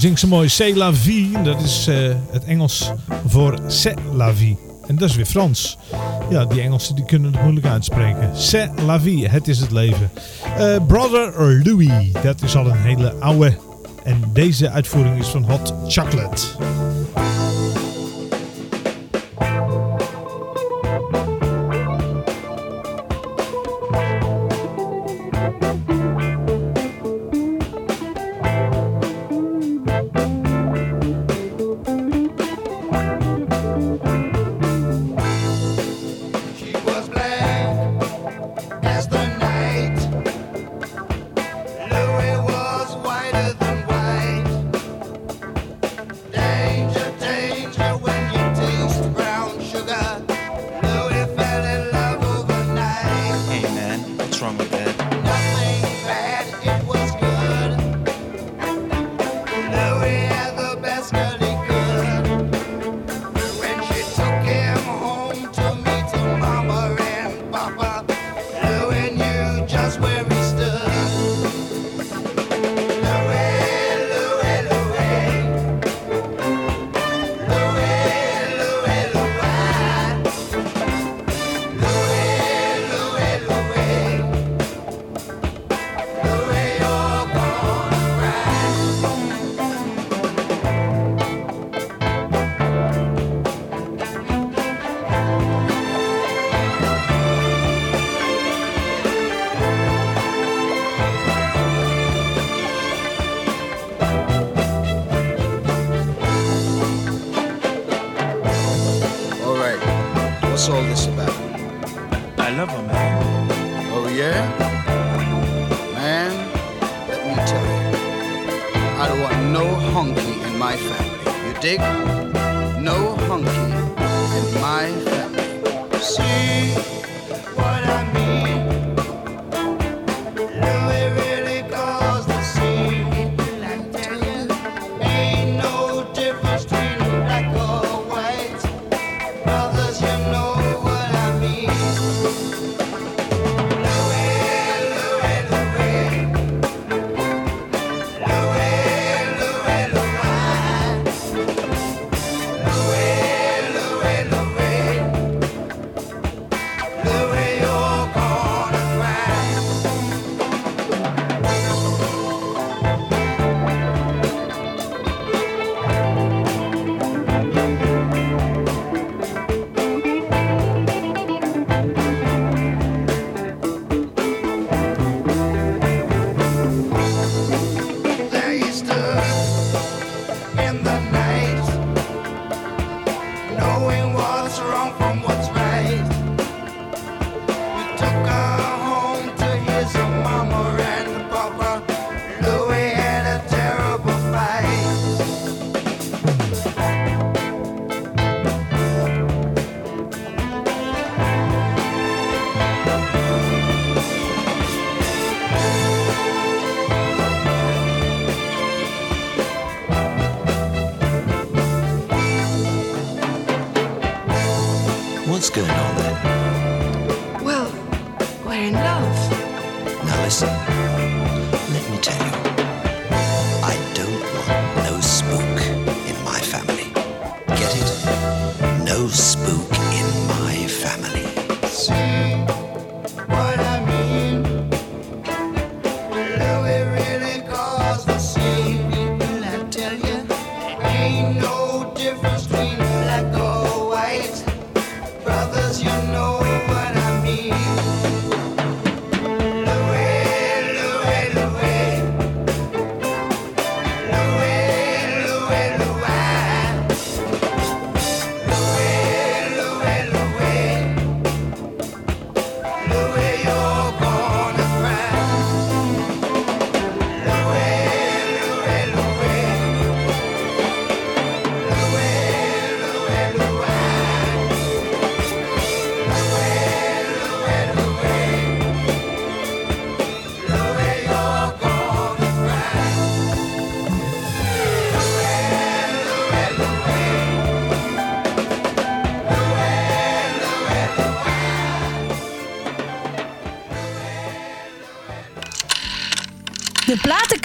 zingt ze mooi C'est la vie. Dat is eh, het Engels voor C'est la vie. En dat is weer Frans. Ja, die Engelsen die kunnen het moeilijk uitspreken. C'est la vie, het is het leven. Eh, Brother Louis, dat is al een hele oude. En deze uitvoering is van Hot Chocolate. Bye.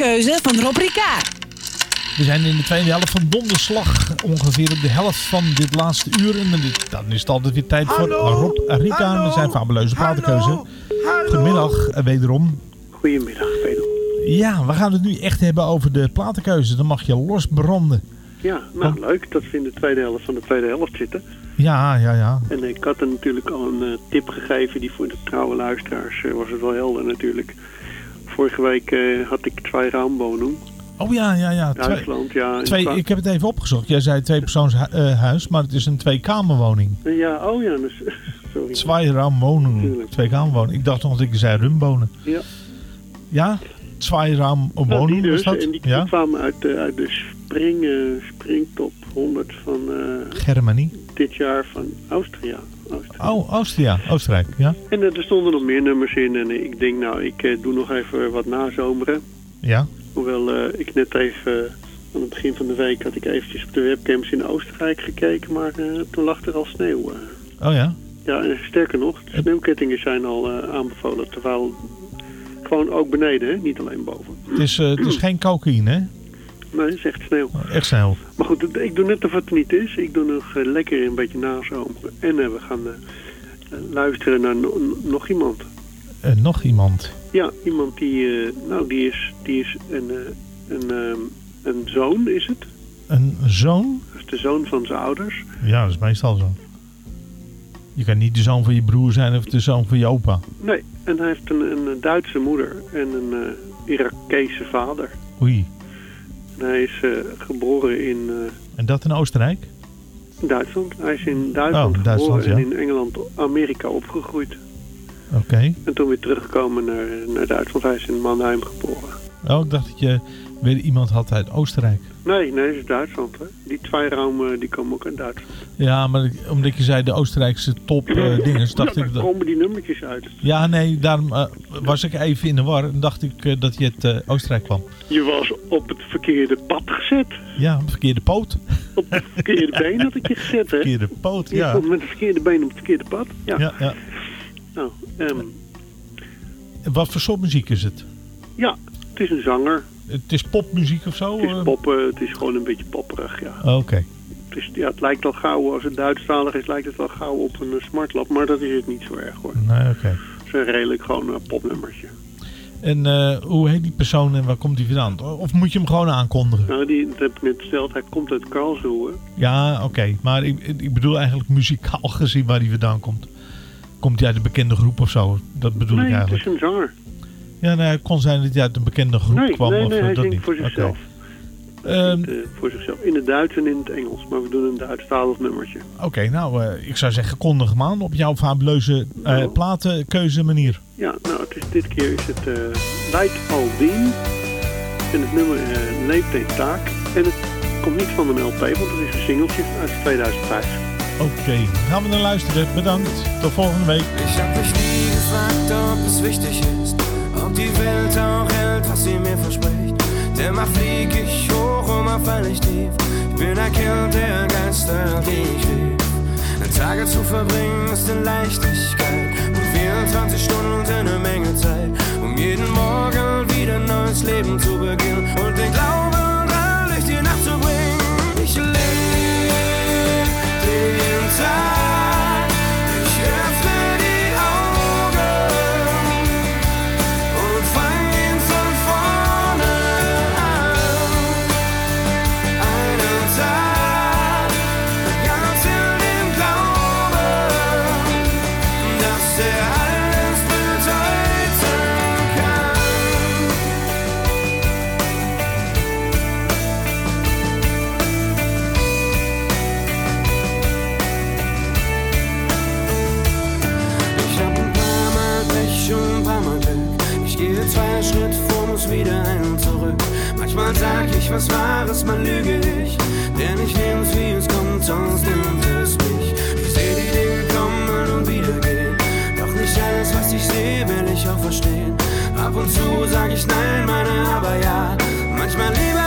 van Rob We zijn in de tweede helft van donderslag. Ongeveer op de helft van dit laatste uur. En dan is het altijd weer tijd voor Rob We zijn fabuleuze platenkeuze. Goedemiddag, eh, wederom. Goedemiddag, wederom. Ja, we gaan het nu echt hebben over de platenkeuze. Dan mag je losbranden. Ja, nou leuk dat we in de tweede helft van de tweede helft zitten. Ja, ja, ja. En ik had er natuurlijk al een eh, tip gegeven. Die voor de trouwe luisteraars eh, was het wel helder natuurlijk. Vorige week eh, had ik twee raamwoning. Oh ja, ja, ja. Duitsland, ja. Twee, ik heb het even opgezocht. Jij zei twee persoons hu- eh, huis, maar het is een tweekamerwoning. Ja, oh ja, dus, sorry. Zweiraumwoning. Tweekamerwoning. Ik dacht nog dat ik zei rumwonen. Ja. Ja? Zweiraumwoning Nou, die was dus, dat? en die, ja? kwamen uit, de- uit de spring, eh, springtop 100 van eh, Germanie. Dit jaar van Austria. Austria. Oh, Austria. Oostenrijk, ja. En eh, er stonden nog meer nummers in en ik denk nou, ik eh, doe nog even wat nazomeren. Ja. Hoewel eh, ik net even, eh, aan het begin van de week had ik eventjes op de webcams in Oostenrijk gekeken, maar eh, toen lag er al sneeuw. eh. Oh ja? Ja, en sterker nog, de sneeuwkettingen zijn al eh, aanbevolen, terwijl gewoon ook beneden, hè? niet alleen boven. Het is, eh, het is geen cocaïne, hè? Nee, het is echt sneeuw. Echt snel. Maar goed, ik doe net of het niet is. Ik doe nog eh, lekker een beetje nazomeren. En eh, we gaan eh, luisteren naar no- nog iemand. Nog iemand. Ja, iemand die, nou, die is, die is een, een, ehm, een zoon, is het? Een zoon? Dat is de zoon van zijn ouders. Ja, dat is meestal zo. Je kan niet de zoon van je broer zijn of de zoon van je opa. Nee, en hij heeft een, een Duitse moeder en een Irakese vader. Oei. Hij is eh, geboren in eh, En dat in Oostenrijk? Duitsland. Hij is in Duitsland Oh, Duitsland, geboren en in Engeland, Amerika opgegroeid. Oké. En toen weer teruggekomen naar, naar Duitsland. Hij is in Mannheim geboren. Oh, ik dacht dat je weer iemand had uit Oostenrijk. Nee, nee, dat is Duitsland. Hè. Die twee ramen die komen ook uit Duitsland. Ja, maar omdat je zei de Oostenrijkse top eh dingen, dacht ja, ik daar dat... komen die nummertjes uit. Ja, nee, daarom eh, was ik even in de war en dacht ik eh, dat je het eh, Oostenrijk kwam. Je was op het verkeerde pad gezet. Ja, verkeerde poot. Op het verkeerde been had ik je gezet, hè? Verkeerde poot, Je ja. stond met het verkeerde been op het verkeerde pad. Ja. Ja, ja. Nou, ehm, Wat voor soort muziek is het? ja, het is een zanger. Het is popmuziek of zo? Het is eh? pop, eh, het is gewoon een beetje popperig, ja. Oh, Oké. Het, is, ja, het lijkt al gauw, als het Duitsstalig is, lijkt het wel gauw op een eh, smartlap. Maar dat is het niet zo erg, hoor. Nee, oké. Het is een redelijk gewoon een popnummertje. En hoe heet die persoon en waar komt die vandaan? Of moet je hem gewoon aankondigen? Nou, die, dat heb ik net verteld. Hij komt uit Karlsruhe. Ja, oké. Maar ik, ik bedoel eigenlijk muzikaal gezien waar hij vandaan komt. Komt hij uit een bekende groep of zo? Dat bedoel nee, ik het eigenlijk. is een zanger. Ja, nee, het kon zijn dat hij uit een bekende groep Nee, kwam. nee, of nee, hij dat zingt niet. voor zichzelf. Ehm, Niet, eh, voor zichzelf. In het Duits en in het Engels. Maar we doen een Duitsstalig nummertje. Oké, nou, eh, ik zou zeggen, kondig hem aan op jouw fabuleuze eh platenkeuze manier. Ja, nou, het is, dit keer is het eh Leid Aldien. En het nummer eh Leeft een Taak. En het komt niet van een LP, want het is een singeltje uit 2005. Oké, gaan we naar luisteren. Bedankt. Tot volgende week. Mich nie gefragt, ob es wichtig ist, ob die Welt auch hält, was sie mir verspricht. Denn mal flieg ich hoch und mal fall ich tief. Ich bin ein Kerl, der Geister, die ich lieb. Tage zu verbringen ist in Leichtigkeit und 24 Stunden und eine Menge Zeit, um jeden Morgen wieder ein neues Leben zu beginnen und den Glauben dran durch die Nacht zu bringen. Ich lebe den Tag, Manchmal sag ich was Wahres, mal lüge ich. Denn ich nehm's wie es kommt, sonst nimmt es mich. Ich seh die Dinge kommen und wieder gehen. Doch nicht alles, was ich sehe, will ich auch verstehen. Ab und zu sag ich nein, meine aber ja. Manchmal lieber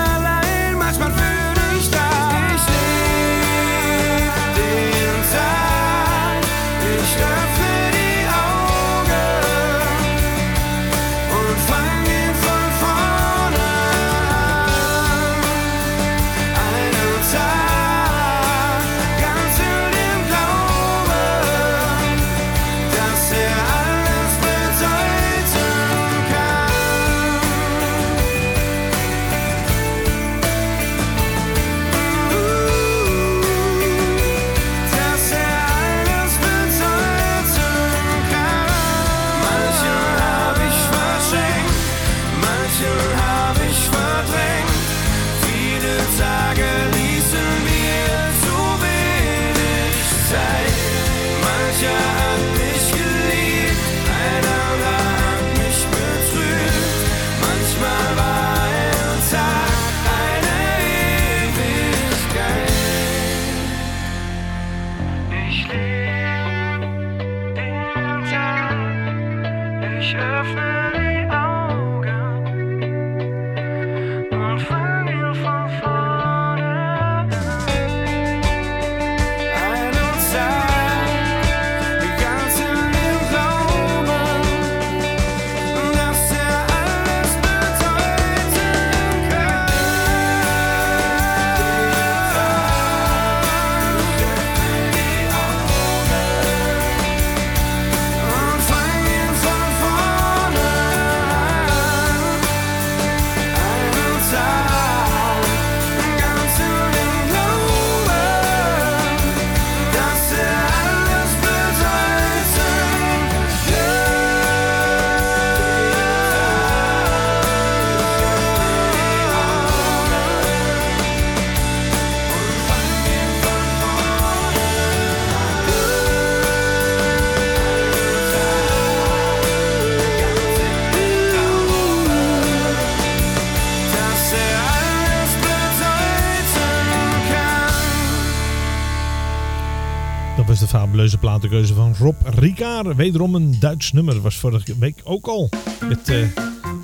fabuleuze platenkeuze van Rob Ricard. Wederom een Duits nummer. Was vorige week ook al. Eh,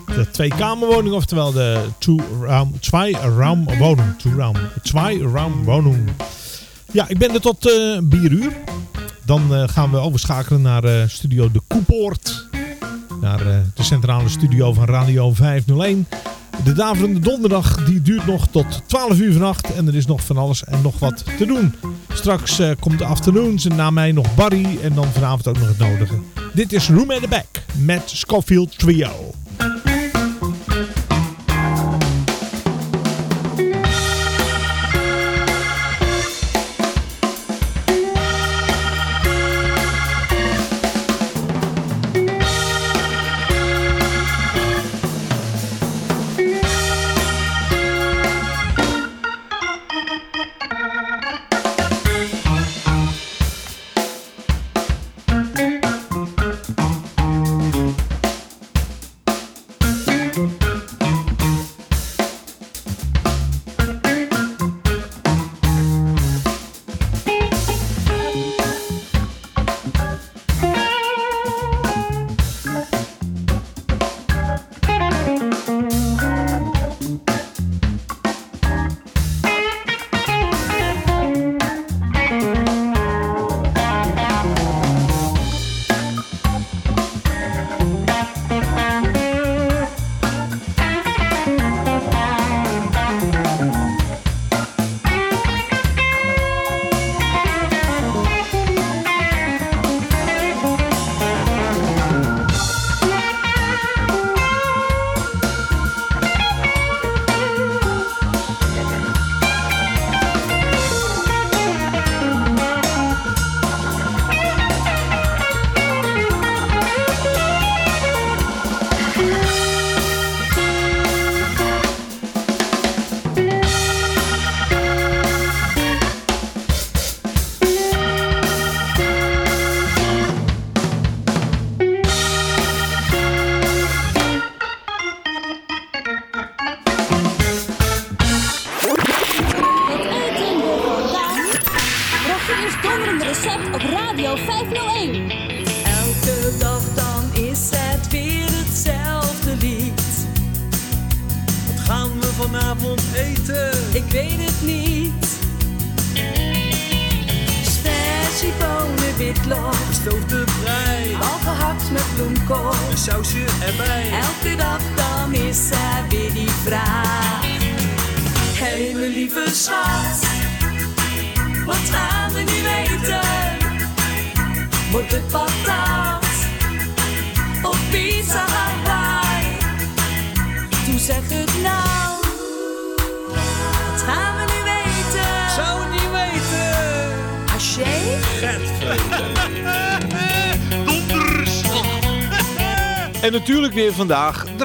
de twee-kamerwoning, oftewel de two-room, twee-room woning. Two-room, twee-room woning. Ja, ik ben er tot eh bieruur. Dan eh, gaan we overschakelen naar studio De Koepoort. Naar de centrale studio van Radio 501. De Daverende Donderdag die duurt nog tot 12 uur vannacht. En er is nog van alles en nog wat te doen. Straks eh, komt de afternoons en na mij nog Barry. En dan vanavond ook nog het nodige. Dit is Room at the Back met Schofield Trio.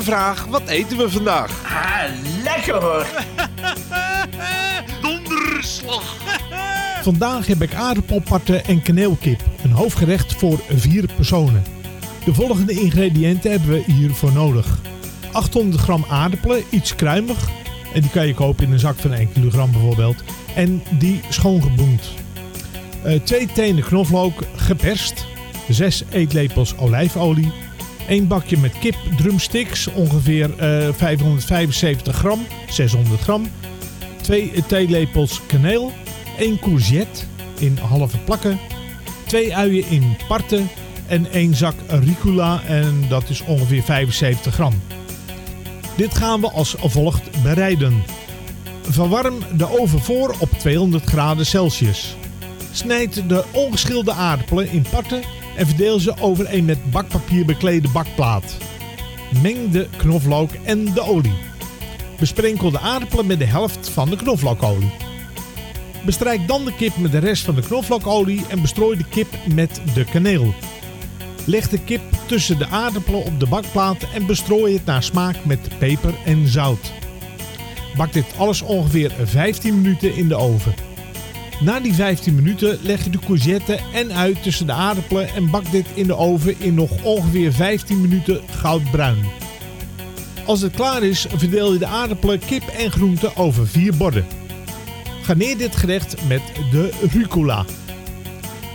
Vraag, wat eten we vandaag? Ah, lekker hoor. Donderslag. Vandaag heb ik aardappelparten en kaneelkip. Een hoofdgerecht voor vier personen. De volgende ingrediënten hebben we hiervoor nodig. 800 gram aardappelen, iets kruimig. En die kan je kopen in een zak van 1 kilogram bijvoorbeeld. En die schoongeboend. Eh, twee tenen knoflook, geperst. 6 eetlepels olijfolie. 1 bakje met kip drumsticks, ongeveer eh, 575 gram, 600 gram. 2 theelepels kaneel. 1 courgette in halve plakken. 2 uien in parten. En 1 zak rucola en dat is ongeveer 75 gram. Dit gaan we als volgt bereiden. Verwarm de oven voor op 200 graden Celsius. Snijd de ongeschilde aardappelen in parten en verdeel ze over een met bakpapier beklede bakplaat. Meng de knoflook en de olie. Besprenkel de aardappelen met de helft van de knoflookolie. Bestrijk dan de kip met de rest van de knoflookolie en bestrooi de kip met de kaneel. Leg de kip tussen de aardappelen op de bakplaat en bestrooi het naar smaak met peper en zout. Bak dit alles ongeveer 15 minuten in de oven. Na die 15 minuten leg je de courgette en ui tussen de aardappelen en bak dit in de oven in nog ongeveer 15 minuten goudbruin. Als het klaar is, verdeel je de aardappelen, kip en groenten over vier borden. Garneer dit gerecht met de rucola.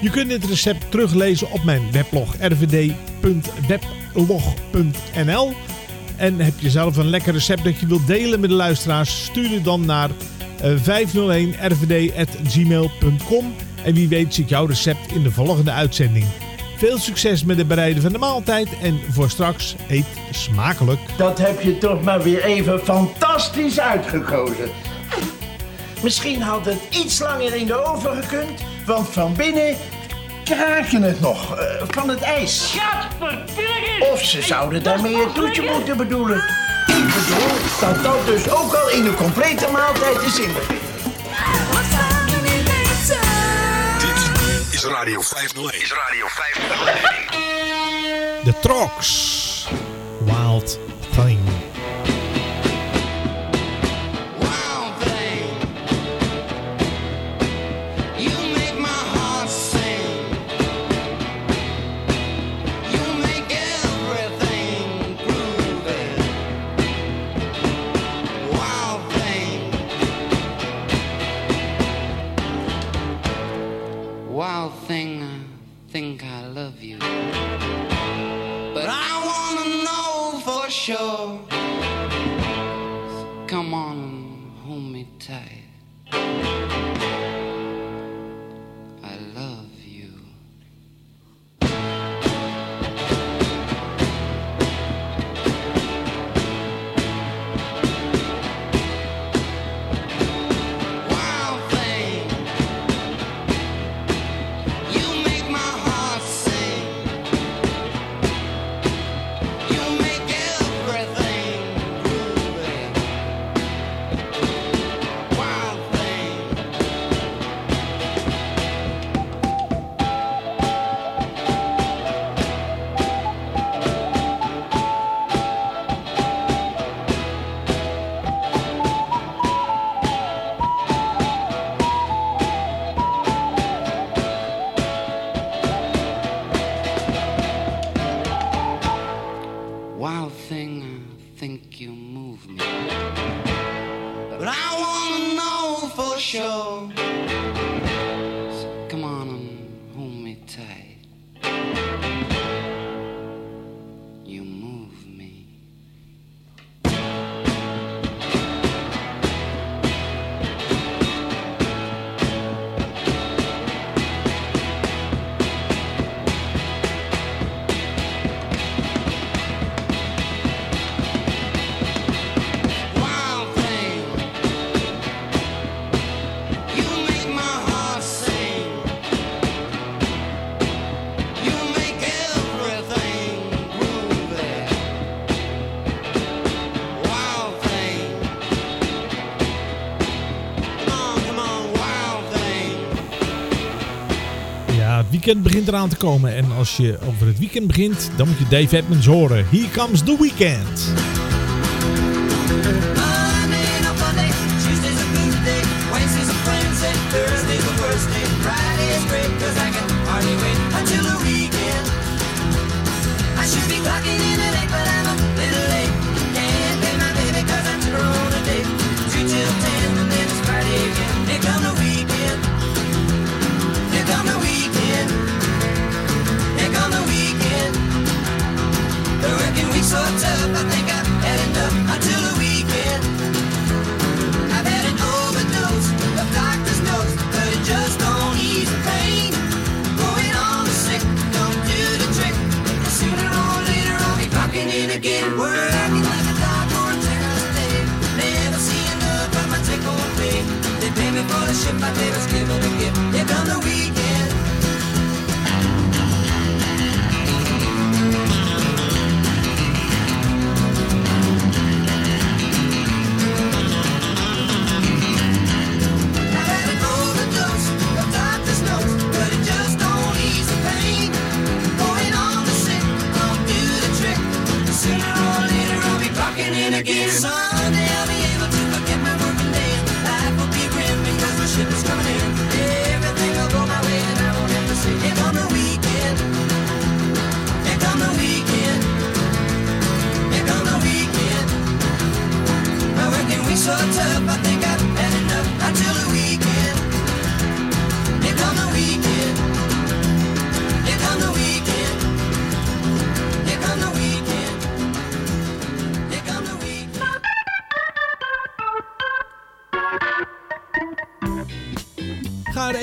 Je kunt dit recept teruglezen op mijn weblog rvd.weblog.nl. En heb je zelf een lekker recept dat je wilt delen met de luisteraars, stuur het dan naar 501rvd.gmail.com. En wie weet zit jouw recept in de volgende uitzending. Veel succes met het bereiden van de maaltijd en voor straks eet smakelijk. Dat heb je toch maar weer even fantastisch uitgekozen. Misschien had het iets langer in de oven gekund, want van binnen kraak je het nog eh, van het ijs. Of ze zouden daarmee een toetje moeten bedoelen. Ik bedoel dat dat dus ook al in een complete maaltijd is inbegrepen. Dit is Radio 501. Is Radio 501. De Trox. Wild weekend begint eraan te komen. En als je over het weekend begint, dan moet je Dave Edmonds horen. Here comes the weekend.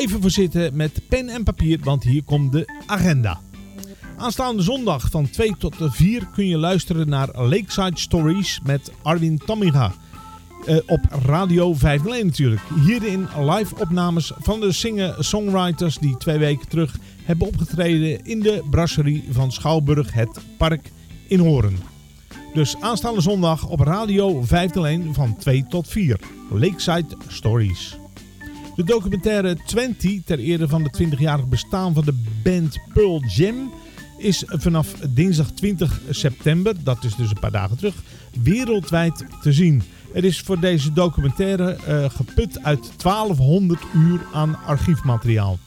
Even voor zitten met pen en papier, want hier komt de agenda. Aanstaande zondag van 2 tot 4 kun je luisteren naar Lakeside Stories met Arwin Tamminga. Eh, op Radio 501 natuurlijk. Hierin live opnames van de singer-songwriters die twee weken terug hebben opgetreden in de brasserie van Schouwburg, het Park in Hoorn. Dus aanstaande zondag op Radio 501 van 2 tot 4. Lakeside Stories. De documentaire 20 ter ere van het 20-jarig bestaan van de band Pearl Jam is vanaf dinsdag 20 september, dat is dus een paar dagen terug, wereldwijd te zien. Er is voor deze documentaire eh, geput uit 1200 uur aan archiefmateriaal.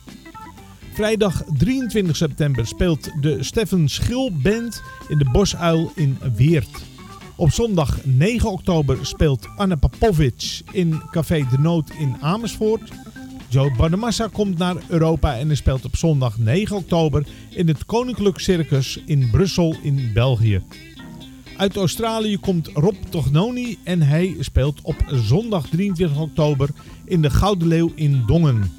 Vrijdag 23 september speelt de Steffen Schil Band in de Bosuil in Weert. Op zondag 9 oktober speelt Anne Papovic in Café De Noot in Amersfoort. Joe Bonamassa komt naar Europa en speelt op zondag 9 oktober in het Koninklijk Circus in Brussel in België. Uit Australië komt Rob Tognoni en hij speelt op zondag 23 oktober in de Gouden Leeuw in Dongen.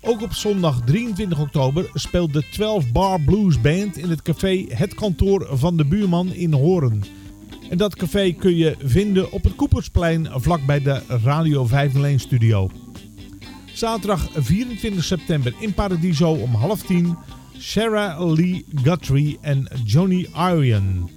Ook op zondag 23 oktober speelt de 12 Bar Blues Band in het café Het Kantoor van de Buurman in Hoorn. En dat café kun je vinden op het Koepersplein vlakbij de Radio 501 studio. Zaterdag 24 september in Paradiso om half tien Sarah Lee Guthrie en Johnny Arion.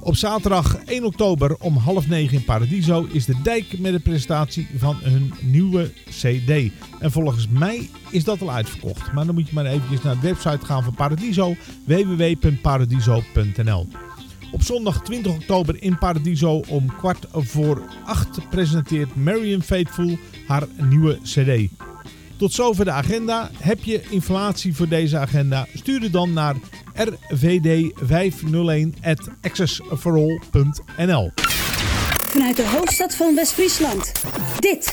Op zaterdag 1 oktober om half negen in Paradiso is de dijk met de presentatie van hun nieuwe cd. En volgens mij is dat al uitverkocht. Maar dan moet je maar eventjes naar de website gaan van Paradiso, www.paradiso.nl. Op zondag 20 oktober in Paradiso om kwart voor acht presenteert Marion Faithful haar nieuwe cd. Tot zover de agenda. Heb je informatie voor deze agenda? Stuur het dan naar rvd501.accessforall.nl Vanuit de hoofdstad van West-Friesland. Dit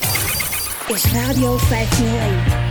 is Radio 501.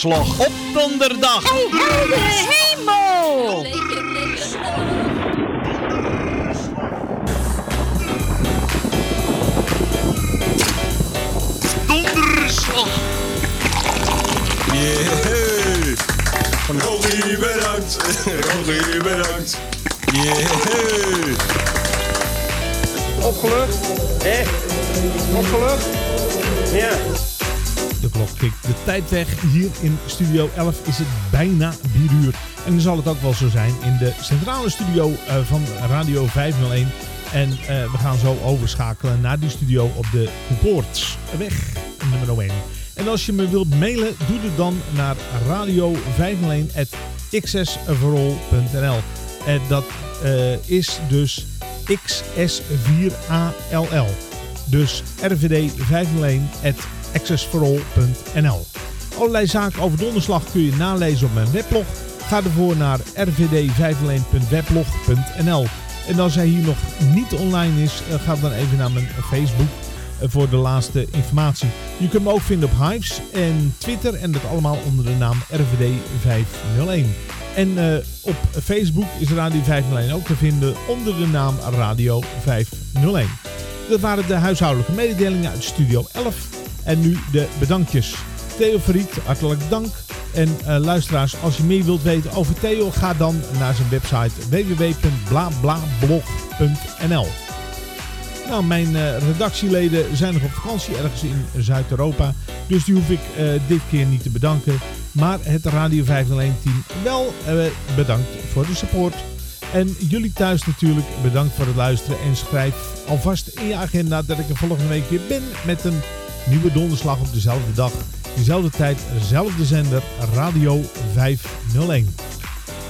Donderslag. Op donderdag. Oh, heldere hemel! Donderslag. Yeah. Rogie, bedankt. Rogie, bedankt. Yeah. Opgelucht? Hé? Opgelucht? Ja. Klok de tijd weg. Hier in Studio 11 is het bijna 4 uur. En dan zal het ook wel zo zijn in de centrale studio eh, van Radio 501. En eh, we gaan zo overschakelen naar die studio op de Poortsweg nummer 1. En als je me wilt mailen, doe het dan naar radio501.xsverol.nl En dat eh, is dus XS4ALL. Dus rvd501.accessforall.nl Allerlei zaken over donderslag kun je nalezen op mijn weblog. Ga ervoor naar rvd501.weblog.nl En als hij hier nog niet online is, eh, ga dan even naar mijn Facebook eh, voor de laatste informatie. Je kunt me ook vinden op Hives en Twitter en dat allemaal onder de naam RVD501. En eh, op Facebook is Radio 501 ook te vinden onder de naam Radio 501. Dat waren de huishoudelijke mededelingen uit Studio 11. En nu de bedankjes. Theo Verriet, hartelijk dank. En eh, luisteraars, als je meer wilt weten over Theo, ga dan naar zijn website www.blablablog.nl Nou, mijn eh, redactieleden zijn nog op vakantie ergens in Zuid-Europa. Dus die hoef ik eh, dit keer niet te bedanken. Maar het Radio 501 team wel bedankt voor de support. En jullie thuis natuurlijk bedankt voor het luisteren. En schrijf alvast in je agenda dat ik er volgende week weer ben met een nieuwe donderslag op dezelfde dag. Dezelfde tijd, dezelfde zender, Radio 501.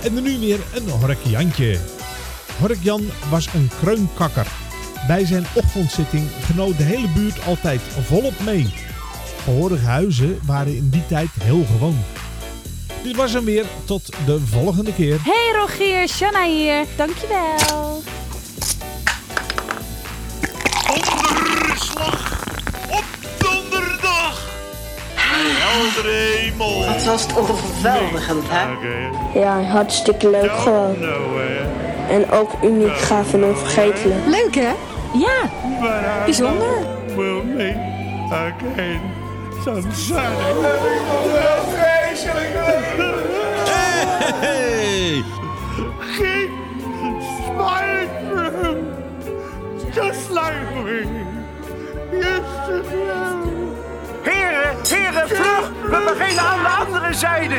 En dan nu weer een Hork Jantje. Hork Jan was een kreunkakker. Bij zijn ochtendzitting genoot de hele buurt altijd volop mee. Gehoorige huizen waren in die tijd heel gewoon. Dit was hem weer. Tot de volgende keer. Hey Rogier, Shanna hier. Dankjewel. Wat was het overweldigend, hè? Ja, hartstikke leuk gewoon. En ook uniek, gaaf en onvergetelijk. Leuk hè? Ja, bijzonder. Will meet again. Hey! Keep smiling for him. Just like we used to do. Heren, heren, vlug! We beginnen aan de andere zijde.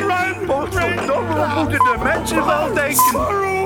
Potverdomme, wat moeten de mensen wel denken?